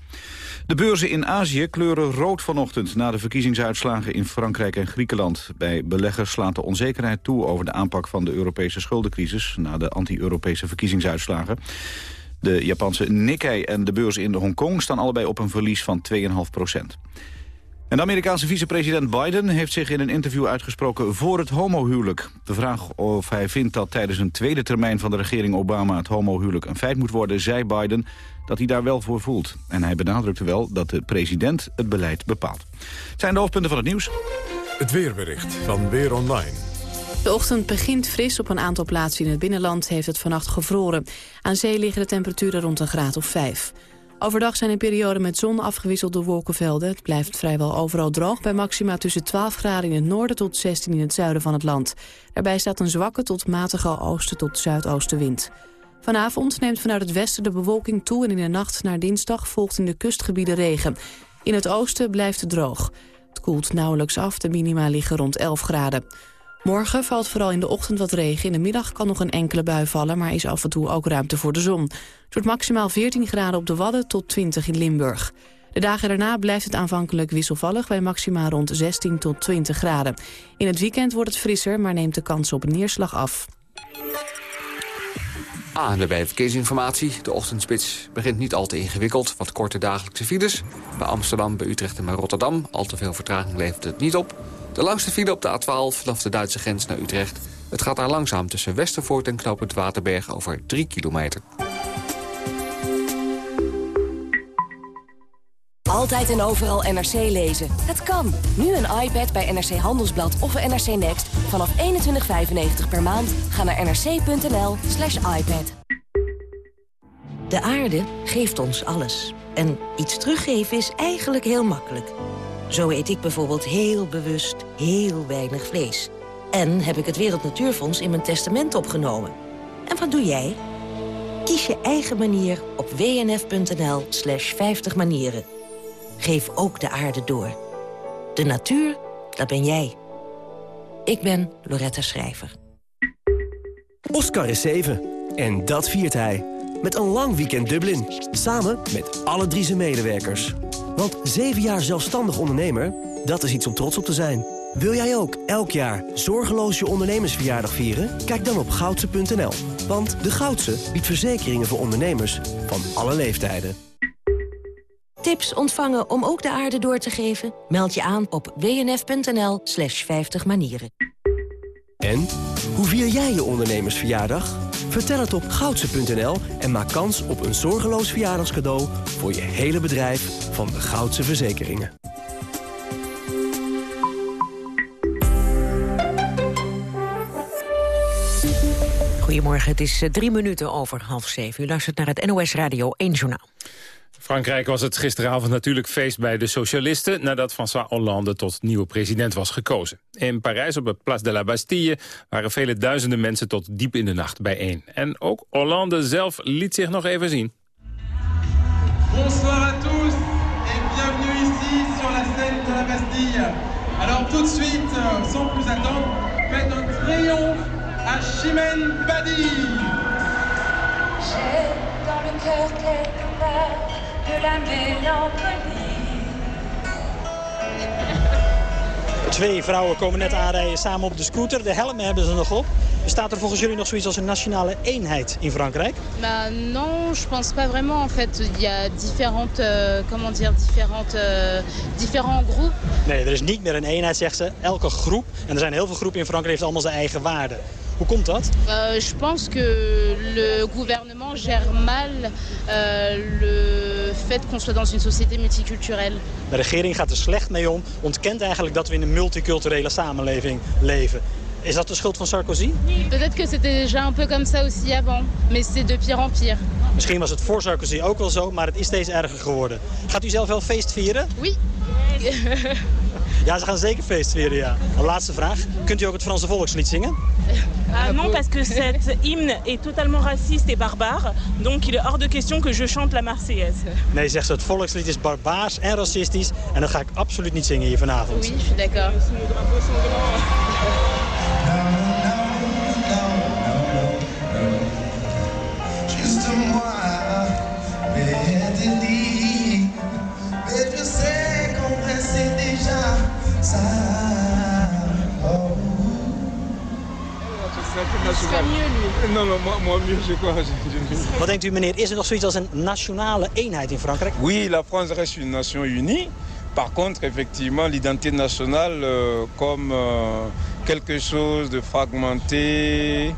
De beurzen in Azië kleuren rood vanochtend na de verkiezingsuitslagen in Frankrijk en Griekenland. Bij beleggers slaat de onzekerheid toe over de aanpak van de Europese schuldencrisis na de anti-Europese verkiezingsuitslagen. De Japanse Nikkei en de beurs in Hongkong staan allebei op een verlies van 2,5 procent. En de Amerikaanse vicepresident Biden heeft zich in een interview uitgesproken voor het homohuwelijk. De vraag of hij vindt dat tijdens een tweede termijn van de regering Obama het homohuwelijk een feit moet worden, zei Biden dat hij daar wel voor voelt. En hij benadrukte wel dat de president het beleid bepaalt. Het zijn de hoofdpunten van het nieuws. Het weerbericht van Weer Online. De ochtend begint fris. Op een aantal plaatsen in het binnenland heeft het vannacht gevroren. Aan zee liggen de temperaturen rond een graad of 5. Overdag zijn in perioden met zon afgewisseld door wolkenvelden. Het blijft vrijwel overal droog bij maxima tussen 12 graden in het noorden tot 16 in het zuiden van het land. Daarbij staat een zwakke tot matige oosten tot zuidoostenwind. Vanavond neemt vanuit het westen de bewolking toe en in de nacht naar dinsdag volgt in de kustgebieden regen. In het oosten blijft het droog. Het koelt nauwelijks af, de minima liggen rond 11 graden. Morgen valt vooral in de ochtend wat regen. In de middag kan nog een enkele bui vallen, maar is af en toe ook ruimte voor de zon. Het wordt maximaal 14 graden op de Wadden tot 20 in Limburg. De dagen daarna blijft het aanvankelijk wisselvallig bij maxima rond 16 tot 20 graden. In het weekend wordt het frisser, maar neemt de kans op neerslag af. Ah, bij verkeersinformatie. De ochtendspits begint niet al te ingewikkeld. Wat korte dagelijkse files. Bij Amsterdam, bij Utrecht en bij Rotterdam. Al te veel vertraging levert het niet op. De langste file op de A12 vanaf de Duitse grens naar Utrecht. Het gaat daar langzaam tussen Westervoort en knooppunt Waterberg over 3 kilometer. Altijd en overal NRC lezen. Het kan. Nu een iPad bij NRC Handelsblad of NRC Next. Vanaf 21,95 per maand. Ga naar nrc.nl slash iPad. De aarde geeft ons alles. En iets teruggeven is eigenlijk heel makkelijk. Zo eet ik bijvoorbeeld heel bewust heel weinig vlees. En heb ik het Wereld Natuurfonds in mijn testament opgenomen. En wat doe jij? Kies je eigen manier op wnf.nl slash 50 manieren. Geef ook de aarde door. De natuur, dat ben jij. Ik ben Loretta Schrijver. Oscar is 7 en dat viert hij. Met een lang weekend Dublin. Samen met alle drie zijn medewerkers. Want 7 jaar zelfstandig ondernemer, dat is iets om trots op te zijn. Wil jij ook elk jaar zorgeloos je ondernemersverjaardag vieren? Kijk dan op goudse.nl. Want de Goudse biedt verzekeringen voor ondernemers van alle leeftijden. Tips ontvangen om ook de aarde door te geven? Meld je aan op wnf.nl slash 50 manieren. En, hoe vier jij je ondernemersverjaardag? Vertel het op goudse.nl en maak kans op een zorgeloos verjaardagscadeau... voor je hele bedrijf van de Goudse Verzekeringen. Goedemorgen, het is eh, drie minuten over half zeven. U luistert naar het NOS Radio 1 Journaal. Frankrijk was het gisteravond natuurlijk feest bij de socialisten... nadat François Hollande tot nieuwe president was gekozen. In Parijs op het Place de la Bastille waren vele duizenden mensen... tot diep in de nacht bijeen. En ook Hollande zelf liet zich nog even zien. Bonsoir à tous et bienvenue ici sur la scène de la Bastille. Alors tout de suite, sans plus attendre, faites un triomphe à Chimène Badi. J'ai dans le cœur quelque part de la mélancolie. Twee vrouwen komen net aanrijden samen op de scooter. De helmen hebben ze nog op. Bestaat er volgens jullie nog zoiets als een nationale eenheid in Frankrijk? Bah non, je pense pas vraiment. En fait, il y a différentes, euh, comment dire, différentes, euh, différents groupes. Nee, er is niet meer een eenheid, zegt ze. Elke groep, en er zijn heel veel groepen in Frankrijk, heeft allemaal zijn eigen waarden. Hoe komt dat? Euh, je pense que le gouvernement gère mal euh, le fait qu'on soit dans une société multiculturelle. De regering gaat er slecht mee om, ontkent eigenlijk dat we in een multiculturele samenleving leven. Is dat de schuld van Sarkozy? Peut-être que c'était déjà un peu comme ça aussi avant, mais c'est de pire en pire. Misschien was het voor Sarkozy ook wel zo, maar het is steeds erger geworden. Gaat u zelf wel feest vieren? Oui. Ja, ze gaan zeker feest vieren, ja. Een laatste vraag. Kunt u ook het Franse volkslied zingen? Ah non, parce que cette hymne est totalement raciste et barbare. Donc il est hors de question que je chante la Marseillaise. Nee, zegt ze, het volkslied is barbaars en racistisch. En dat ga ik absoluut niet zingen hier vanavond. Oui, je suis d'accord. Non, non, moi, moi mieux, c'est quoi Wat denkt u meneer, is er nog zoiets als een nationale eenheid in Frankrijk? Oui, la France reste une nation unie. Par contre, effectivement, l'identité nationale euh, comme euh, quelque chose de fragmenté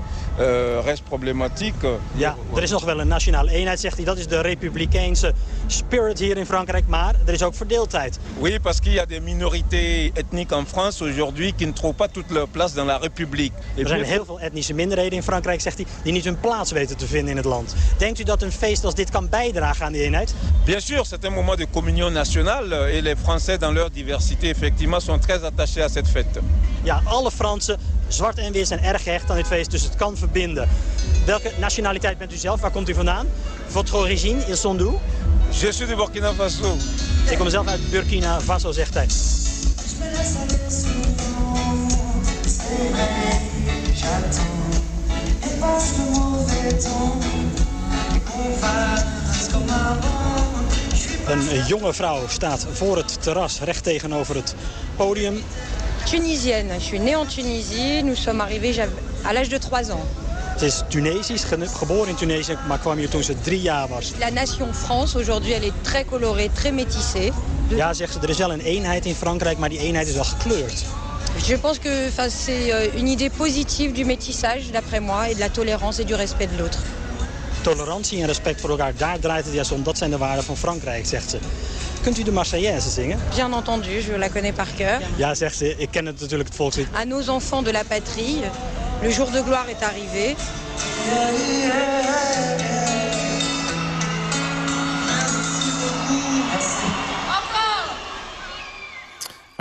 problématique. Ja, er is nog wel een nationale eenheid, zegt hij. Dat is de republikeinse spirit hier in Frankrijk. Maar er is ook verdeeldheid. Oui, parce qu'il y a des minorités ethniques en France aujourd'hui qui ne trouvent pas toute leur place dans la République. Er zijn heel veel etnische minderheden in Frankrijk, zegt hij, die niet hun plaats weten te vinden in het land. Denkt u dat een feest als dit kan bijdragen aan die eenheid? Bien sûr, c'est un moment de communion nationale et les Français dans leur diversité effectivement sont très attachés à cette fête. Ja, alle Fransen, zwart en wit, zijn erg gehecht aan dit feest, dus het kan verbinden. Welke nationaliteit bent u zelf? Waar komt u vandaan? Votre origine, ils sont d'où? Je suis de Burkina Faso. Ik kom zelf uit Burkina Faso, zegt hij. Een jonge vrouw staat voor het terras, recht tegenover het podium. Tunisienne. Je suis née en Tunisie. Nous sommes arrivés à l'âge de 3 ans. Ze is Tunesisch, gene- geboren in Tunesië, maar kwam hier toen ze drie jaar was. La nation France, aujourd'hui, elle est très colorée, très métissée. Ja, zegt ze, er is wel een eenheid in Frankrijk, maar die eenheid is wel gekleurd. Je pense que c'est euh, une idée positive du métissage, d'après moi, et de la tolérance et du respect de l'autre. Tolerantie en respect voor elkaar, daar draait het juist om. Dat zijn de waarden van Frankrijk, zegt ze. Kunt u de Marseillaise zingen? Bien entendu, je la connais par cœur. Ja, zegt ze, ik ken het natuurlijk het volkslied. À nos enfants de la patrie, le jour de gloire est arrivé.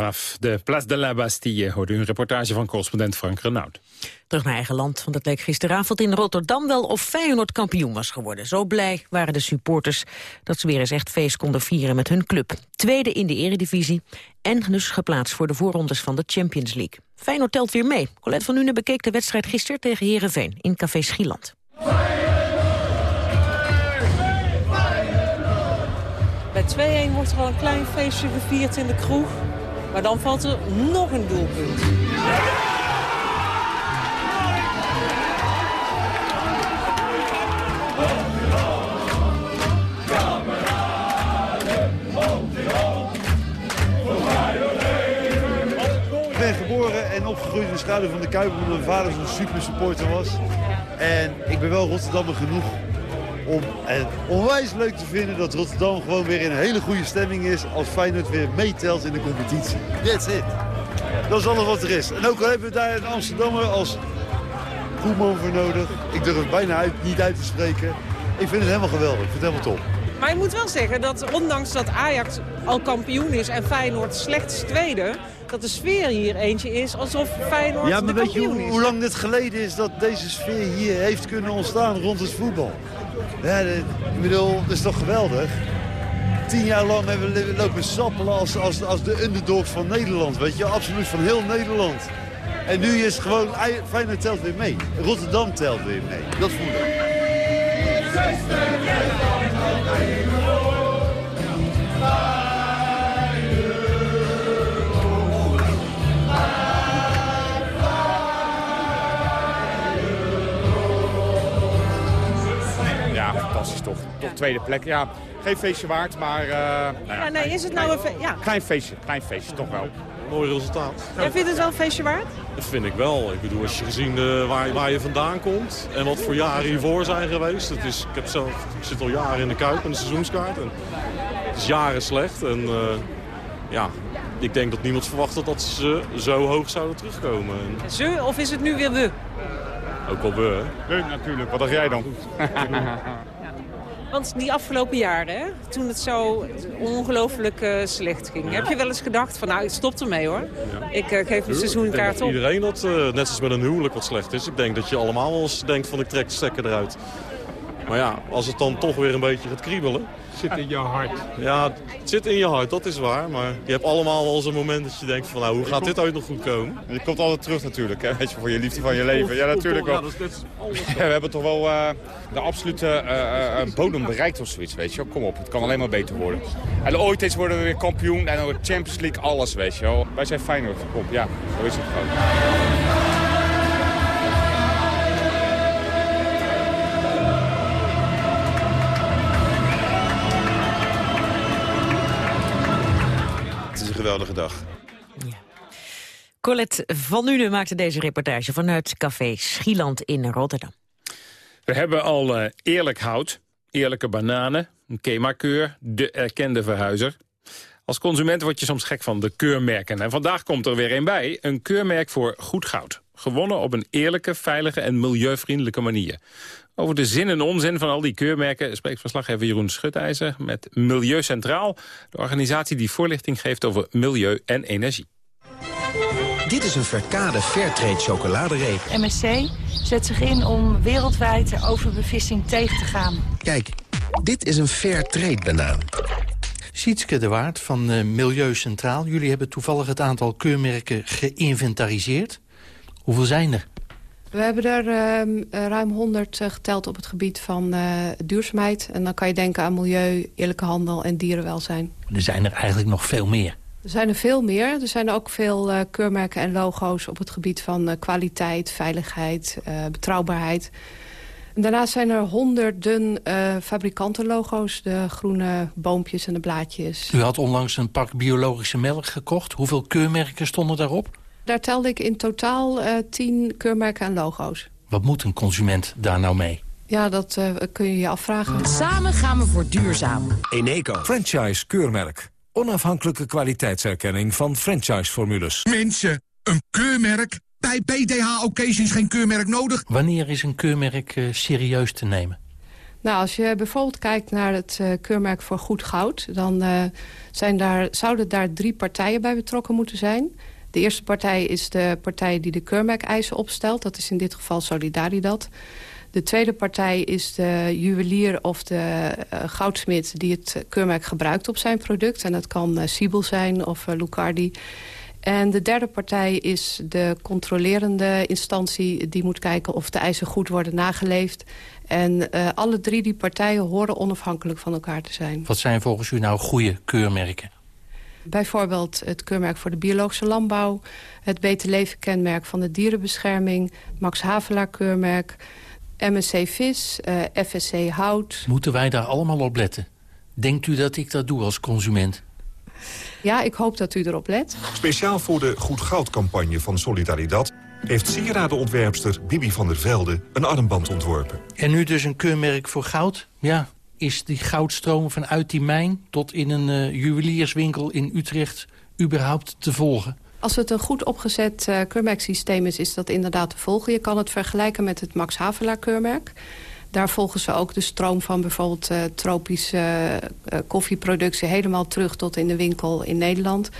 Vanaf de Place de la Bastille hoorde u een reportage van correspondent Frank Renaud. Terug naar eigen land, want het leek gisteravond in Rotterdam wel of Feyenoord kampioen was geworden. Zo blij waren de supporters dat ze weer eens echt feest konden vieren met hun club. Tweede in de eredivisie en dus geplaatst voor de voorrondes van de Champions League. Feyenoord telt weer mee. Colette van Nuenen bekeek de wedstrijd gisteren tegen Herenveen in Café Schieland. Bij 2-1 wordt er al een klein feestje gevierd in de kroeg. Maar dan valt er nog een doelpunt. Ik ben geboren en opgegroeid in de schaduw van de Kuip... omdat mijn vader zo'n super supporter was. En ik ben wel Rotterdammer genoeg om het onwijs leuk te vinden... dat Rotterdam gewoon weer in een hele goede stemming is... als Feyenoord weer meetelt in de competitie. That's it. Dat is alles wat er is. En ook al hebben we daar een Amsterdammer als Koeman voor nodig. Ik durf het bijna uit, niet uit te spreken. Ik vind het helemaal geweldig. Ik vind het helemaal top. Maar je moet wel zeggen dat ondanks dat Ajax al kampioen is en Feyenoord slechts tweede... dat de sfeer hier eentje is alsof Feyenoord Ja, de maar weet je kampioen hoe, is. hoe lang dit geleden is dat deze sfeer hier heeft kunnen ontstaan rond het voetbal? Ja, dat- ik bedoel, dat is toch geweldig? Tien jaar lang hebben we lopen sappelen als, als, als de underdogs van Nederland, weet je? Absoluut van heel Nederland. En nu is het gewoon, Feyenoord telt weer mee. Rotterdam telt weer mee. Dat voel ik. Tweede plek. Ja, geen feestje waard, maar... eh, nou ja, Ja, nee, is het nou een fe- ja. Klein feestje, klein feestje, toch wel. Mooi resultaat. Jij vindt het wel een feestje waard? Dat vind ik wel. Ik bedoel, als je gezien eh, waar, waar je vandaan komt en wat voor jaren hiervoor zijn geweest. Het is, ik, heb zelf, ik zit al jaren in de Kuip en de seizoenskaart. En het is jaren slecht. En eh, ja, ik denk dat niemand verwacht had dat ze zo hoog zouden terugkomen. En Ze of is het nu weer we? ook wel we, hè? Leuk natuurlijk, wat dacht jij dan? Want die afgelopen jaren, hè, toen het zo ongelooflijk eh, slecht ging... heb je wel eens gedacht van nou, ik stop ermee hoor. Ik uh, geef een seizoenkaart op. iedereen dat, uh, net als met een huwelijk wat slecht is. Ik denk dat je allemaal wel eens denkt van ik trek de stekker eruit. Maar ja, als het dan toch weer een beetje gaat kriebelen... Het zit in je hart. Ja, het zit in je hart, dat is waar. Maar je hebt allemaal wel eens een moment dat je denkt van nou, hoe gaat dit ooit nog goed komen? Je komt altijd terug natuurlijk, hè? Weet je, voor je liefde van je leven. Ja, natuurlijk wel. We hebben toch wel uh, de absolute uh, uh, bodem bereikt of zoiets, weet je Kom op, het kan alleen maar beter worden. En ooit eens worden we weer kampioen en dan wordt Champions League alles, weet je wel. Wij zijn Feyenoord, kom, ja, zo is het gewoon. Geweldige dag. Ja. Colette van Nuenen maakte deze reportage vanuit Café Schieland in Rotterdam. We hebben al uh, eerlijk hout, eerlijke bananen, een KEMA-keur, de erkende verhuizer. Als consument word je soms gek van de keurmerken. En vandaag komt er weer een bij, een keurmerk voor goed goud. Gewonnen op een eerlijke, veilige en milieuvriendelijke manier. Over de zin en onzin van al die keurmerken spreekt verslaggever Jeroen Schutijzer met Milieu Centraal, de organisatie die voorlichting geeft over milieu en energie. Dit is een Verkade Fairtrade chocoladereep. MSC zet zich in om wereldwijd de overbevissing tegen te gaan. Kijk, dit is een Fairtrade banaan. Sietske de Waard van uh, Milieu Centraal. Jullie hebben toevallig het aantal keurmerken geïnventariseerd. Hoeveel zijn er? We hebben er uh, ruim 100 uh, geteld op het gebied van uh, duurzaamheid. En dan kan je denken aan milieu, eerlijke handel en dierenwelzijn. Er zijn er eigenlijk nog veel meer. Er zijn er veel meer. Er zijn ook veel uh, keurmerken en logo's op het gebied van uh, kwaliteit, veiligheid, betrouwbaarheid. En daarnaast zijn er honderden fabrikantenlogo's. De groene boompjes en de blaadjes. U had onlangs een pak biologische melk gekocht. Hoeveel keurmerken stonden daarop? Daar telde ik in totaal uh, tien keurmerken en logo's. Wat moet een consument daar nou mee? Ja, dat uh, kun je je afvragen. Samen gaan we voor duurzaam. Eneco. Franchise keurmerk. Onafhankelijke kwaliteitserkenning van franchise-formules. Mensen, een keurmerk? Bij BDH Occasions geen keurmerk nodig. Wanneer is een keurmerk uh, serieus te nemen? Nou, als je bijvoorbeeld kijkt naar het uh, keurmerk voor goed goud... dan uh, zijn daar, zouden daar drie partijen bij betrokken moeten zijn. De eerste partij is de partij die de keurmerkeisen opstelt. Dat is in dit geval Solidaridad. De tweede partij is de juwelier of de uh, goudsmid... die het keurmerk gebruikt op zijn product. En dat kan uh, zijn of uh, Lucardi. En de derde partij is de controlerende instantie... die moet kijken of de eisen goed worden nageleefd. En alle drie die partijen horen onafhankelijk van elkaar te zijn. Wat zijn volgens u nou goede keurmerken? Bijvoorbeeld het keurmerk voor de biologische landbouw... het Beter Leven kenmerk van de dierenbescherming... Max Havelaar keurmerk, MSC Vis, uh, FSC Hout. Moeten wij daar allemaal op letten? Denkt u dat ik dat doe als consument? Ja, ik hoop dat u erop let. Speciaal voor de Goed Goud-campagne van Solidaridad... heeft sieradenontwerpster Bibi van der Velde een armband ontworpen. En nu dus een keurmerk voor goud? Ja, is die goudstroom vanuit die mijn... tot in een uh, juwelierswinkel in Utrecht überhaupt te volgen? Als het een goed opgezet uh, keurmerksysteem is, is dat inderdaad te volgen. Je kan het vergelijken met het Max Havelaar keurmerk. Daar volgen ze ook de stroom van bijvoorbeeld uh, tropische uh, koffieproductie... helemaal terug tot in de winkel in Nederland.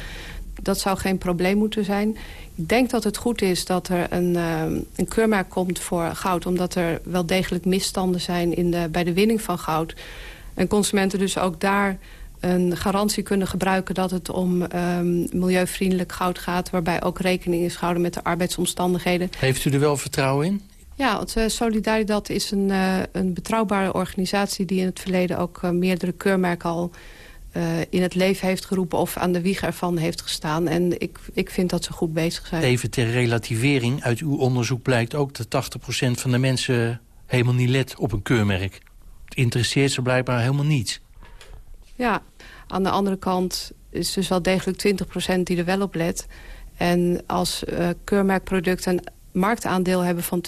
Dat zou geen probleem moeten zijn. Ik denk dat het goed is dat er een, uh, een keurmerk komt voor goud... omdat er wel degelijk misstanden zijn in de, bij de winning van goud. En consumenten dus ook daar een garantie kunnen gebruiken... dat het om um, milieuvriendelijk goud gaat... waarbij ook rekening is gehouden met de arbeidsomstandigheden. Heeft u er wel vertrouwen in? Ja, want uh, Solidaridad is een, uh, een betrouwbare organisatie... die in het verleden ook uh, meerdere keurmerken al in het leven heeft geroepen... of aan de wieg ervan heeft gestaan. En ik, ik vind dat ze goed bezig zijn. Even ter relativering. Uit uw onderzoek blijkt ook dat 80% van de mensen... helemaal niet let op een keurmerk. Het interesseert ze blijkbaar helemaal niets. Ja, aan de andere kant is dus wel degelijk 20% die er wel op let. En als keurmerkproducten marktaandeel hebben van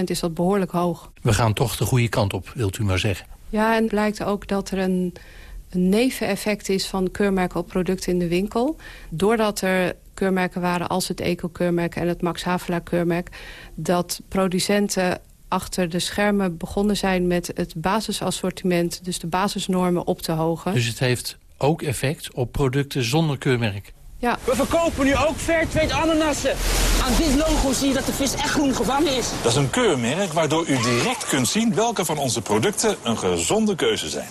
20% is dat behoorlijk hoog. We gaan toch de goede kant op, wilt u maar zeggen. Ja, en het blijkt ook dat er een, een neveneffect is van keurmerken op producten in de winkel. Doordat er keurmerken waren als het Eco-keurmerk en het Max Havelaar keurmerk... dat producenten achter de schermen begonnen zijn met het basisassortiment... dus de basisnormen op te hogen. Dus het heeft ook effect op producten zonder keurmerk? Ja. We verkopen nu ook Fairtrade ananassen. Aan dit logo zie je dat de vis echt groen gevangen is. Dat is een keurmerk waardoor u direct kunt zien welke van onze producten een gezonde keuze zijn.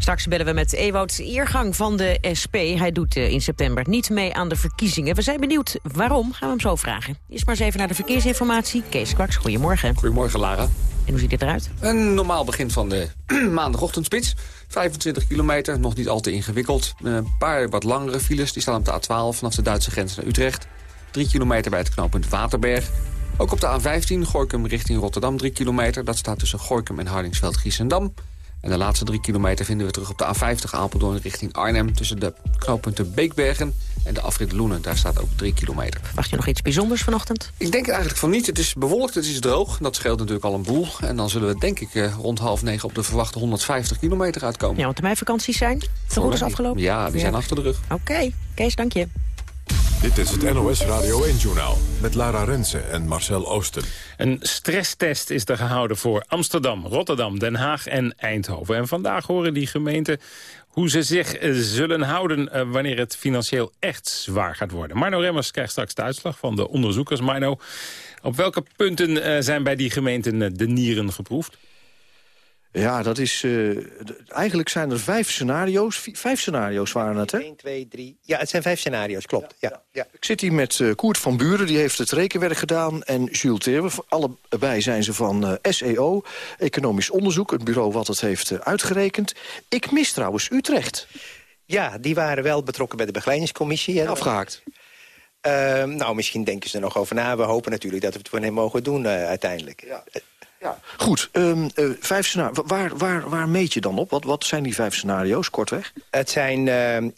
Straks bellen we met Ewout Eergang van de SP. Hij doet eh, in september niet mee aan de verkiezingen. We zijn benieuwd waarom, gaan we hem zo vragen. Eerst maar eens even naar de verkeersinformatie. Kees Kwaks, goedemorgen. Goedemorgen, Lara. En hoe ziet dit eruit? Een normaal begin van de maandagochtendspits. 25 kilometer, nog niet al te ingewikkeld. Een paar wat langere files, die staan op de A12 vanaf de Duitse grens naar Utrecht. 3 kilometer bij het knooppunt Waterberg. Ook op de A15, Gorkum richting Rotterdam, 3 kilometer. Dat staat tussen Gorkum en Hardingsveld-Giessendam. En de laatste drie kilometer vinden we terug op de A50 Apeldoorn richting Arnhem... tussen de knooppunten Beekbergen en de afrit Loenen. Daar staat ook drie kilometer. Wacht je nog iets bijzonders vanochtend? Ik denk eigenlijk van niet. Het is bewolkt, het is droog. Dat scheelt natuurlijk al een boel. En dan zullen we denk ik eh, rond half negen op de verwachte 150 kilometer uitkomen. Ja, want de meivakanties zijn? De is afgelopen? Ja, die zijn achter de rug. Oké, Kees, dank je. Dit is het NOS Radio 1-journaal met Lara Rensen en Marcel Oosten. Een stresstest is er gehouden voor Amsterdam, Rotterdam, Den Haag en Eindhoven. En vandaag horen die gemeenten hoe ze zich eh, zullen houden eh, wanneer het financieel echt zwaar gaat worden. Marno Remmers krijgt straks de uitslag van de onderzoekers. Marno, op welke punten eh, zijn bij die gemeenten de nieren geproefd? Ja, dat is... Uh, eigenlijk zijn er vijf scenario's. Vijf scenario's waren het, hè? 1, 2, 3. Ja, het zijn vijf scenario's, klopt. Ja, ja, ja. Ik zit hier met uh, Koert van Buren, die heeft het rekenwerk gedaan. En Jules Thewe. Allebei zijn ze van uh, SEO, Economisch Onderzoek. Het bureau wat het heeft uitgerekend. Ik mis trouwens Utrecht. Ja, die waren wel betrokken bij de begeleidingscommissie. Hè? Afgehaakt. nou, misschien denken ze er nog over na. We hopen natuurlijk dat we het voor hen mogen doen uiteindelijk. Ja. Ja. Goed, um, uh, vijf scenario's. Waar, waar, waar meet je dan op? Wat, wat zijn die vijf scenario's, kortweg? Het zijn uh, in,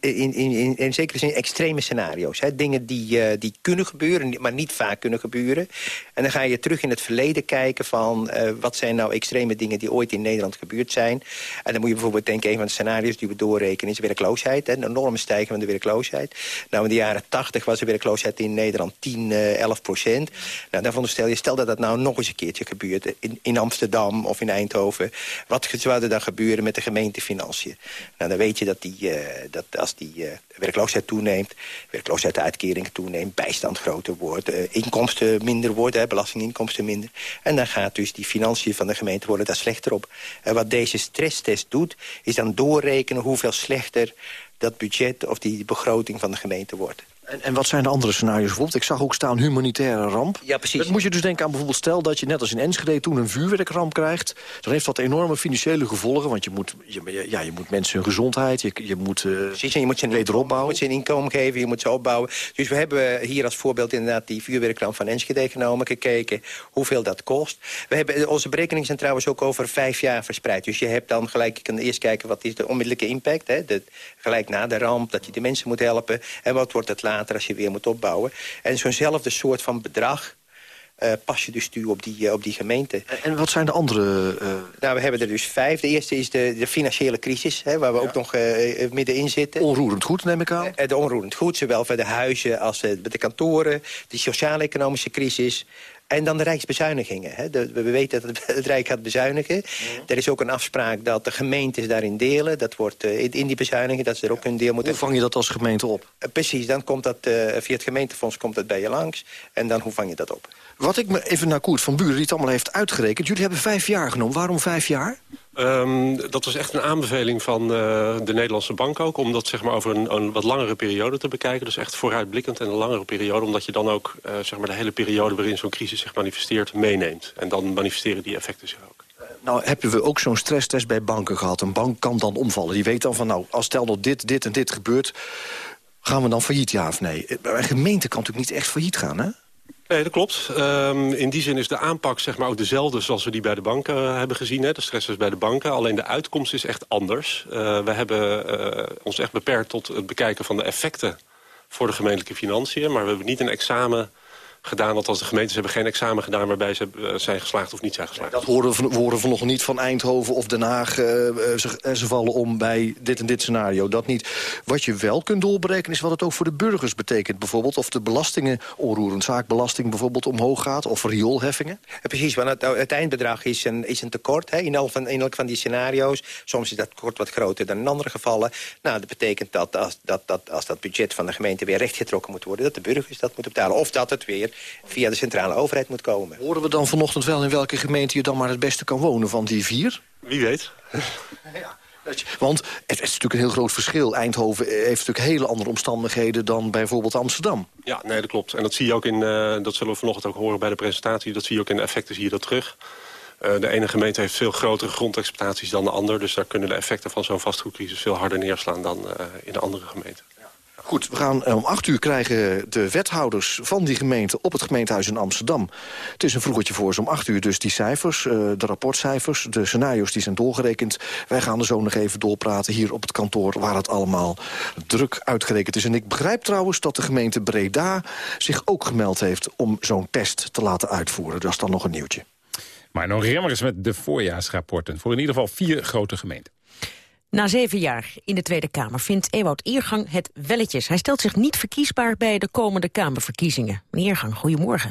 in, in, in zekere zin extreme scenario's. Hè? Dingen die, die kunnen gebeuren, maar niet vaak kunnen gebeuren. En dan ga je terug in het verleden kijken van... wat zijn nou extreme dingen die ooit in Nederland gebeurd zijn. En dan moet je bijvoorbeeld denken... een van de scenario's die we doorrekenen is werkloosheid. Een enorme stijging van de werkloosheid. Nou, in de jaren 80 was de werkloosheid in Nederland 10, 11 procent. Nou, daarvan stel je, stel dat dat nou nog eens een keertje gebeurt in, in Amsterdam of in Eindhoven. Wat zou er dan gebeuren met de gemeentefinanciën? Nou, dan weet je dat, die, uh, dat als die uh, werkloosheid toeneemt... werkloosheidsuitkeringen toeneemt, bijstand groter wordt... Uh, inkomsten minder worden, belastinginkomsten minder. En dan gaat dus die financiën van de gemeente worden daar slechter op. En wat deze stresstest doet, is dan doorrekenen hoeveel slechter dat budget of die begroting van de gemeente wordt. En, en, wat zijn de andere scenario's bijvoorbeeld? Ik zag ook staan humanitaire ramp. Ja, precies. Dat moet je dus denken aan bijvoorbeeld stel dat je net als in Enschede toen een vuurwerkramp krijgt. Dan heeft dat enorme financiële gevolgen. Want je moet, je, ja, je moet mensen hun gezondheid, je, je moet uh, precies, en je moet ze. Je moet ze een inkomen geven, je moet ze opbouwen. Dus we hebben hier als voorbeeld inderdaad die vuurwerkramp van Enschede genomen. Gekeken hoeveel dat kost. We hebben, onze berekeningen zijn trouwens ook over vijf jaar verspreid. Dus je hebt dan gelijk, je kan eerst kijken wat is de onmiddellijke impact. Hè, de, gelijk na de ramp, dat je de mensen moet helpen. En wat wordt het later als je weer moet opbouwen. En zo'nzelfde soort van bedrag uh, pas je dus toe op die, uh, op die gemeente. En, en, wat zijn de andere? Uh... Nou, we hebben er dus vijf. De eerste is de, de financiële crisis, hè, waar we ja. ook nog middenin zitten. Onroerend goed, neem ik aan. de onroerend goed, zowel voor de huizen als bij de kantoren. De sociaal-economische crisis. En dan de rijksbezuinigingen. Hè. De, we weten dat het, het, Rijk gaat bezuinigen. Mm. Er is ook een afspraak dat de gemeentes daarin delen. Dat wordt uh, in, in die bezuinigingen, dat ze er ook hun deel moeten... Hoe vang je dat als gemeente op? Uh, precies, dan komt dat uh, via het gemeentefonds komt dat bij je langs. En dan hoe vang je dat op? Wat ik me even naar Koert van Buren die het allemaal heeft uitgerekend. Jullie hebben vijf jaar genomen. Waarom vijf jaar? Um, dat was echt een aanbeveling van uh, de Nederlandse bank ook... om dat zeg maar, over een, een, wat langere periode te bekijken. Dus echt vooruitblikkend en een langere periode... omdat je dan ook uh, zeg maar, de hele periode waarin zo'n crisis zich manifesteert meeneemt. En dan manifesteren die effecten zich ook. Nou hebben we ook zo'n stresstest bij banken gehad. Een bank kan dan omvallen. Die weet dan van, nou, als stel dat dit, dit en dit gebeurt... gaan we dan failliet, ja of nee? Een gemeente kan natuurlijk niet echt failliet gaan, hè? Nee, dat klopt. Um, in die zin is de aanpak zeg maar, ook dezelfde zoals we die bij de banken uh, hebben gezien. Hè. De stress is bij de banken. Alleen de uitkomst is echt anders. Uh, we hebben uh, ons echt beperkt tot het bekijken van de effecten voor de gemeentelijke financiën. Maar we hebben niet een examen gedaan. Althans, de gemeentes hebben geen examen gedaan waarbij ze eh, zijn geslaagd of niet zijn geslaagd. Dat horen we, horen we nog niet van Eindhoven of Den Haag. eh, eh, ze, ze vallen om bij dit en dit scenario. Dat niet. Wat je wel kunt doorberekenen is wat het ook voor de burgers betekent. Bijvoorbeeld of de belastingen, onroerend zaakbelasting bijvoorbeeld omhoog gaat. Of rioolheffingen. Ja, precies, want het, het eindbedrag is een, is een tekort hè, in, elk van, in elk van die scenario's. Soms is dat tekort wat groter dan in andere gevallen. Nou, dat betekent dat als dat, dat als dat budget van de gemeente weer rechtgetrokken moet worden... dat de burgers dat moeten betalen. Of dat het weer via de centrale overheid moet komen. Horen we dan vanochtend wel in welke gemeente je dan maar het beste kan wonen van die vier? Wie weet. Want het is natuurlijk een heel groot verschil. Eindhoven heeft natuurlijk hele andere omstandigheden dan bijvoorbeeld Amsterdam. Ja, nee, dat klopt. En dat zie je ook in, eh, dat zullen we vanochtend ook horen bij de presentatie. Dat zie je ook in de effecten, zie je dat terug. Eh, de ene gemeente heeft veel grotere grondexploitaties dan de ander. Dus daar kunnen de effecten van zo'n vastgoedcrisis veel harder neerslaan dan eh, in de andere gemeenten. Goed, we gaan eh, om acht uur krijgen de wethouders van die gemeente op het gemeentehuis in Amsterdam. Het is een vroegertje voor ze om acht uur dus die cijfers, eh, de rapportcijfers, de scenario's die zijn doorgerekend. Wij gaan er zo nog even doorpraten hier op het kantoor waar het allemaal druk uitgerekend is. En ik begrijp trouwens dat de gemeente Breda zich ook gemeld heeft om zo'n test te laten uitvoeren. Dat is dan nog een nieuwtje. Maar nog remmers met de voorjaarsrapporten. Voor in ieder geval vier grote gemeenten. Na zeven jaar in de Tweede Kamer vindt Ewout Eergang het welletjes. Hij stelt zich niet verkiesbaar bij de komende Kamerverkiezingen. Meneer Eergang, goedemorgen.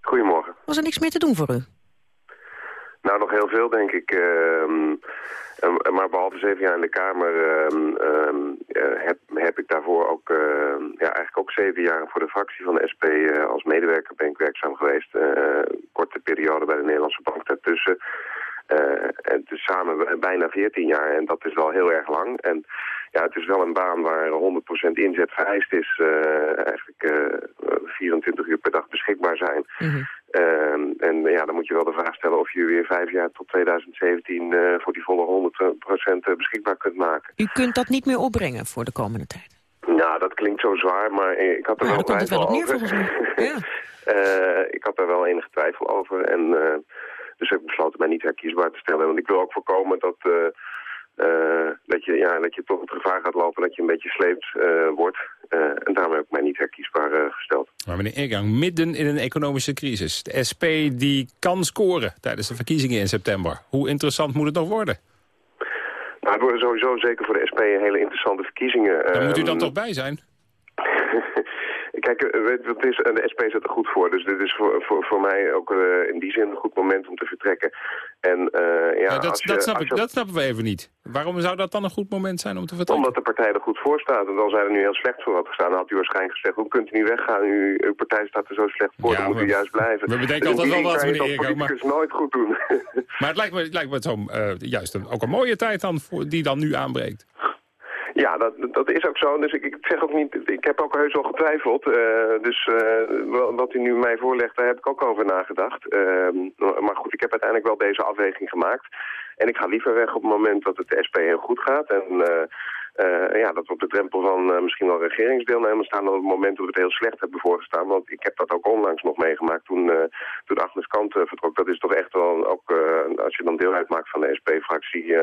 Goedemorgen. Was er niks meer te doen voor u? Nou, nog heel veel, denk ik. Ehm, ehm, maar behalve zeven jaar in de Kamer ehm, ehm, eh, heb, heb ik daarvoor ook, ehm, ja, eigenlijk ook zeven jaar voor de fractie van de SP eh, als medewerker ben ik werkzaam geweest. Eh, korte periode bij de Nederlandse Bank daartussen. Eh, en dus samen bijna 14 jaar en dat is wel heel erg lang. En ja, het is wel een baan waar 100% inzet vereist is. eh, eigenlijk eh, 24 uur per dag beschikbaar zijn. Ehm, en ja, dan moet je wel de vraag stellen of je weer vijf jaar tot 2017 eh, voor die volle 100% beschikbaar kunt maken. U kunt dat niet meer opbrengen voor de komende tijd. Nou, dat klinkt zo zwaar, maar eh, ik had er Nou, wel twijfel over. Ja. Eh, ik had daar wel enige twijfel over. En, eh, dus heb ik besloten mij niet herkiesbaar te stellen. Want ik wil ook voorkomen dat, eh, eh, dat, je, ja, dat je toch het gevaar gaat lopen dat je een beetje sleept eh, wordt. En daarom heb ik mij niet herkiesbaar gesteld. Maar meneer Eergang, midden in een economische crisis. De SP die kan scoren tijdens de verkiezingen in september. Hoe interessant moet het nog worden? Nou, het worden sowieso zeker voor de SP een hele interessante verkiezingen. Daar moet u dan Ehm, toch bij zijn? Kijk, eh, weet het is, de SP zit er goed voor. Dus dit is voor, voor, voor mij ook eh, in die zin een goed moment om te vertrekken. En, eh, ja, dat, je- dat, snap ik, dat snappen we even niet. Waarom zou dat dan een goed moment zijn om te vertrekken? Omdat de partij er goed voor staat. En als hij er nu heel slecht voor had gestaan, dan had u waarschijnlijk gezegd... hoe kunt u nu weggaan? U, uw partij staat er zo slecht voor, Ja, dan moet u juist blijven. we bedenken Dus altijd wel wat, meneer Eergang, politicus nooit goed doen. Maar het lijkt me, het lijkt me zo, juist een, ook een mooie tijd dan voor, die dan nu aanbreekt. Ja, dat, dat is ook zo. Dus ik, ik zeg ook niet, ik heb ook heus wel getwijfeld. eh, dus wel- wat u nu mij voorlegt, daar heb ik ook over nagedacht. Ehm, maar goed, ik heb uiteindelijk wel deze afweging gemaakt. En ik ga liever weg op het moment dat het de SP heel goed gaat. En eh, ja, dat we op de drempel van misschien wel regeringsdeelnemers staan... dan op het moment dat we het heel slecht hebben voorgestaan. Want ik heb dat ook onlangs nog meegemaakt toen, eh, toen Agnes Kant vertrok. Dat is toch echt wel, ook als je dan deel uitmaakt van de SP-fractie...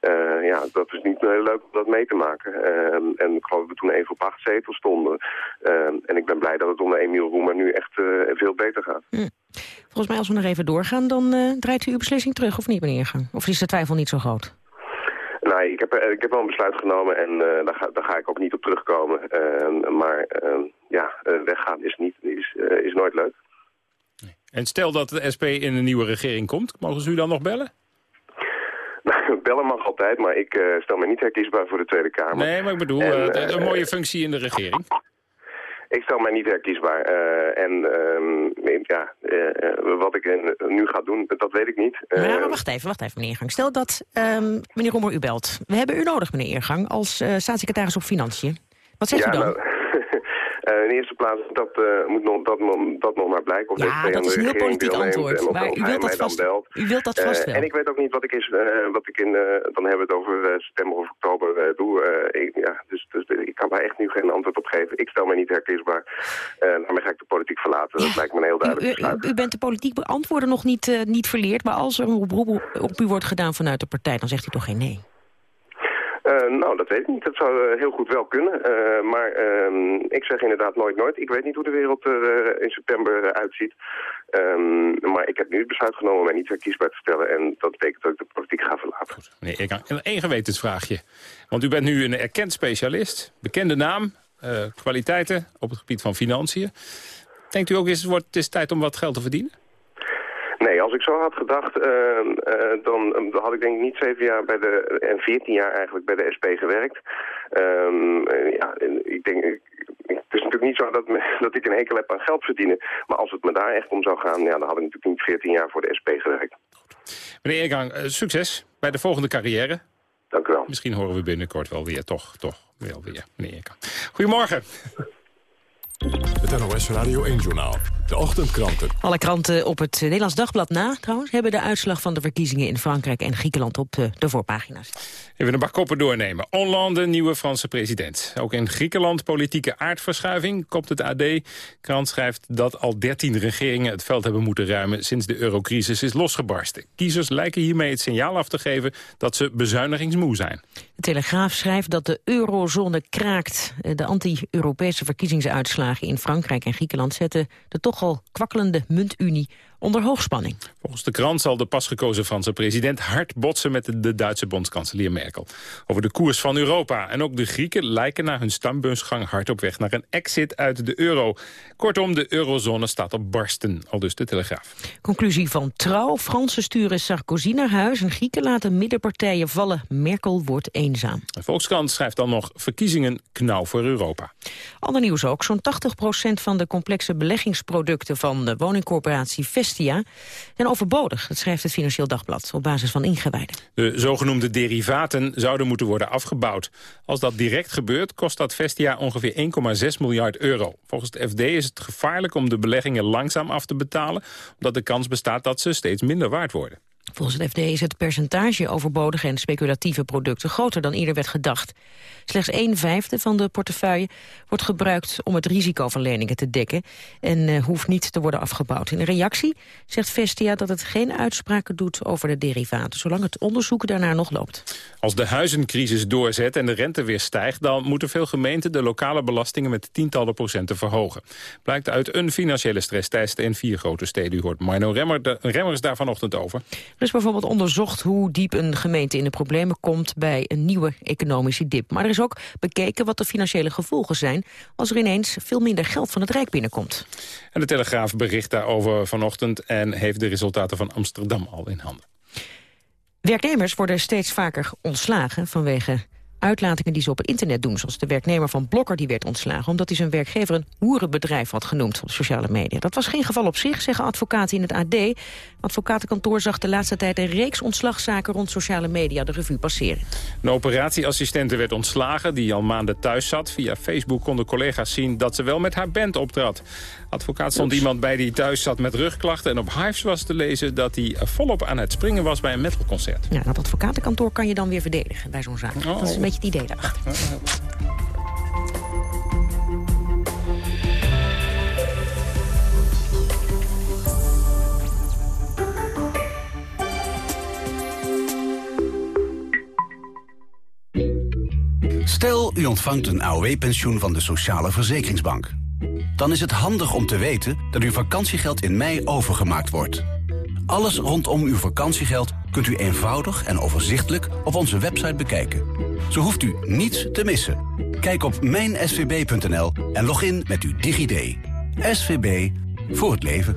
eh, ja, dat is niet heel leuk om dat mee te maken. Ehm, en ik geloof dat we toen even op acht zetels stonden. Ehm, en ik ben blij dat het onder Emiel Roemer nu echt eh, veel beter gaat. Volgens mij als we nog even doorgaan, dan eh, draait u uw beslissing terug, of niet, meneer Eergang? Of is de twijfel niet zo groot? Nee, ik heb, ik heb wel een besluit genomen en eh, daar, ga, daar ga ik ook niet op terugkomen. Ehm, maar ehm, ja, eh, weggaan is, niet, is, eh, is nooit leuk. En stel dat de SP in een nieuwe regering komt, mogen ze u dan nog bellen? Bellen mag altijd, maar ik eh, stel me niet herkiesbaar voor de Tweede Kamer. Nee, maar ik bedoel, En, eh, eh, een mooie functie in de regering. Ik stel mij niet herkiesbaar. Eh, en ehm, ja, eh, eh, wat ik eh, nu ga doen, dat weet ik niet. Maar, Eh, maar wacht even, wacht even, meneer Eergang. Stel dat ehm, meneer Roemer u belt. We hebben u nodig, meneer Eergang, als eh, staatssecretaris op Financiën. Wat zegt ja, u dan? nou, eh, in eerste plaats, dat, eh, moet nog, dat, nog- dat nog maar blijken. Of de Ja, dat de is een heel politiek antwoord, maar u wilt dat vast- belt. u wilt dat vast wel. En ik weet ook niet wat ik, is, eh, wat ik in, dan hebben we het over september of oktober doe. Ik, ja, dus, dus ik kan daar echt nu geen antwoord op geven. Ik stel mij niet herkiesbaar. Daarmee ga ik de politiek verlaten. Dat lijkt me een heel duidelijk U, besluit. u, u bent de politiek beantwoorden nog niet, eh, niet verleerd... maar als er een oproep op u wordt gedaan vanuit de partij... dan zegt u toch geen nee? Uh, nou, dat weet ik niet. Dat zou uh, heel goed wel kunnen. Uh, maar ehm, ik zeg inderdaad nooit nooit. Ik weet niet hoe de wereld er in september uitziet. Um, maar ik heb nu het besluit genomen mij niet verkiesbaar te stellen. En dat betekent dat ik de politiek ga verlaten. Goed. Meneer Eekang, één gewetensvraagje. Want u bent nu een erkend specialist. Bekende naam, kwaliteiten op het gebied van financiën. Denkt u ook eens, het is tijd om wat geld te verdienen? Nee, als ik zo had gedacht, uh, uh, dan, dan, had ik denk ik niet zeven jaar bij de, en veertien jaar eigenlijk bij de SP gewerkt. Um, ja, ik denk, het is natuurlijk niet zo dat, dat ik een hekel heb aan geld verdienen. Maar als het me daar echt om zou gaan, ja, dan had ik natuurlijk niet veertien jaar voor de SP gewerkt. Meneer Eergang, succes bij de volgende carrière. Dank u wel. Misschien horen we binnenkort wel weer, toch, toch, wel weer, meneer Eergang. Goedemorgen. Het NOS Radio 1-journaal. De ochtendkranten. Alle kranten op het Nederlands Dagblad na, trouwens... hebben de uitslag van de verkiezingen in Frankrijk en Griekenland op de, de voorpagina's. Even een bak koppen doornemen. Hollande, nieuwe Franse president. Ook in Griekenland politieke aardverschuiving, kopt het AD. Krant schrijft dat al dertien regeringen het veld hebben moeten ruimen... sinds de eurocrisis is losgebarsten. Kiezers lijken hiermee het signaal af te geven dat ze bezuinigingsmoe zijn. De Telegraaf schrijft dat de eurozone kraakt. De anti-Europese verkiezingsuitslagen in Frankrijk en Griekenland... zetten de toch al kwakkelende muntunie onder hoogspanning. Volgens de krant zal de pas gekozen Franse president hard botsen met de Duitse bondskanselier Merkel. Over de koers van Europa. En ook de Grieken lijken na hun stambusgang hard op weg naar een exit uit de euro. Kortom, de eurozone staat op barsten, al dus de Telegraaf. Conclusie van Trouw. Fransen sturen Sarkozy naar huis en Grieken laten middenpartijen vallen. Merkel wordt eenzaam. De Volkskrant schrijft dan nog verkiezingen knauw voor Europa. Ander nieuws ook. Zo'n 80% van de complexe beleggingsproducten van de woningcorporatie Vestia overbodig. Schrijft het Financieel Dagblad op basis van ingewijden. De zogenoemde derivaten zouden moeten worden afgebouwd. Als dat direct gebeurt, kost dat Vestia ongeveer 1,6 miljard euro. Volgens het FD is het gevaarlijk om de beleggingen langzaam af te betalen... omdat de kans bestaat dat ze steeds minder waard worden. Volgens het FD is het percentage overbodige en speculatieve producten groter dan eerder werd gedacht. Slechts een vijfde van de portefeuille wordt gebruikt om het risico van leningen te dekken en uh, hoeft niet te worden afgebouwd. In reactie zegt Vestia dat het geen uitspraken doet over de derivaten, zolang het onderzoek daarnaar nog loopt. Als de huizencrisis doorzet en de rente weer stijgt, dan moeten veel gemeenten de lokale belastingen met tientallen procenten verhogen. Blijkt uit een financiële stresstest in vier grote steden. U hoort Marno Remmer, de, Remmers daar vanochtend over. Er is bijvoorbeeld onderzocht hoe diep een gemeente in de problemen komt bij een nieuwe economische dip. Maar er is ook bekeken wat de financiële gevolgen zijn als er ineens veel minder geld van het Rijk binnenkomt. En de Telegraaf bericht daarover vanochtend en heeft de resultaten van Amsterdam al in handen. Werknemers worden steeds vaker ontslagen vanwege uitlatingen die ze op internet doen. Zoals de werknemer van Blokker die werd ontslagen... omdat hij zijn werkgever een hoerenbedrijf had genoemd op sociale media. Dat was geen geval op zich, zeggen advocaten in het AD. Advocatenkantoor zag de laatste tijd een reeks ontslagzaken... rond sociale media de revue passeren. Een operatieassistente werd ontslagen die al maanden thuis zat. Via Facebook konden collega's zien dat ze wel met haar band optrad. Advocaat stond iemand bij die thuis zat met rugklachten... en op Hives was te lezen dat hij volop aan het springen was bij een metalconcert. Ja, dat advocatenkantoor kan je dan weer verdedigen bij zo'n zaak. Oh. Dat is een beetje het idee daarachter. Stel, u ontvangt een AOW-pensioen van de Sociale Verzekeringsbank. Dan is het handig om te weten dat uw vakantiegeld in mei overgemaakt wordt. Alles rondom uw vakantiegeld kunt u eenvoudig en overzichtelijk op onze website bekijken. Zo hoeft u niets te missen. Kijk op mijnsvb.nl en log in met uw DigiD. SVB voor het leven.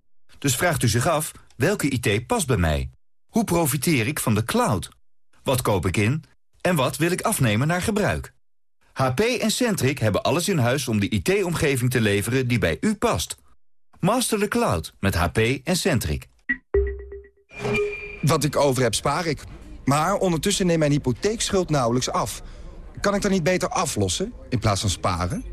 Dus vraagt u zich af, welke IT past bij mij? Hoe profiteer ik van de cloud? Wat koop ik in? En wat wil ik afnemen naar gebruik? HP en Centric hebben alles in huis om de IT-omgeving te leveren die bij u past. Master the Cloud met HP en Centric. Wat ik over heb, spaar ik. Maar ondertussen neemt mijn hypotheekschuld nauwelijks af. Kan ik dan niet beter aflossen in plaats van sparen?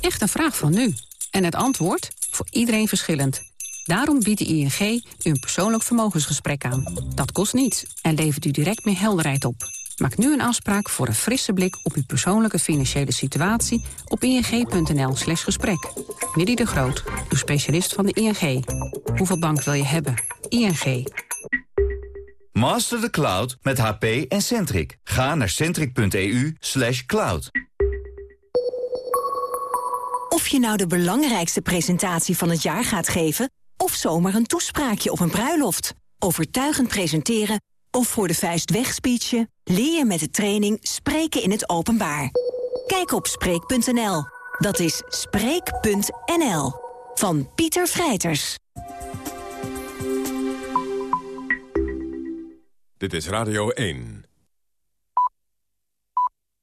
Echt een vraag van nu. En het antwoord? Voor iedereen verschillend. Daarom biedt de ING u een persoonlijk vermogensgesprek aan. Dat kost niets en levert u direct meer helderheid op. Maak nu een afspraak voor een frisse blik op uw persoonlijke financiële situatie op ing.nl slash gesprek. Willy de Groot, uw specialist van de ING. Hoeveel bank wil je hebben? ING. Master the cloud met HP en Centric. Ga naar centric.eu slash cloud. Of je nou de belangrijkste presentatie van het jaar gaat geven... of zomaar een toespraakje op een bruiloft. Overtuigend presenteren of voor de vuist wegspeechen... leer je met de training Spreken in het Openbaar. Kijk op Spreek.nl. Dat is Spreek.nl. Van Pieter Vrijters. Dit is Radio 1.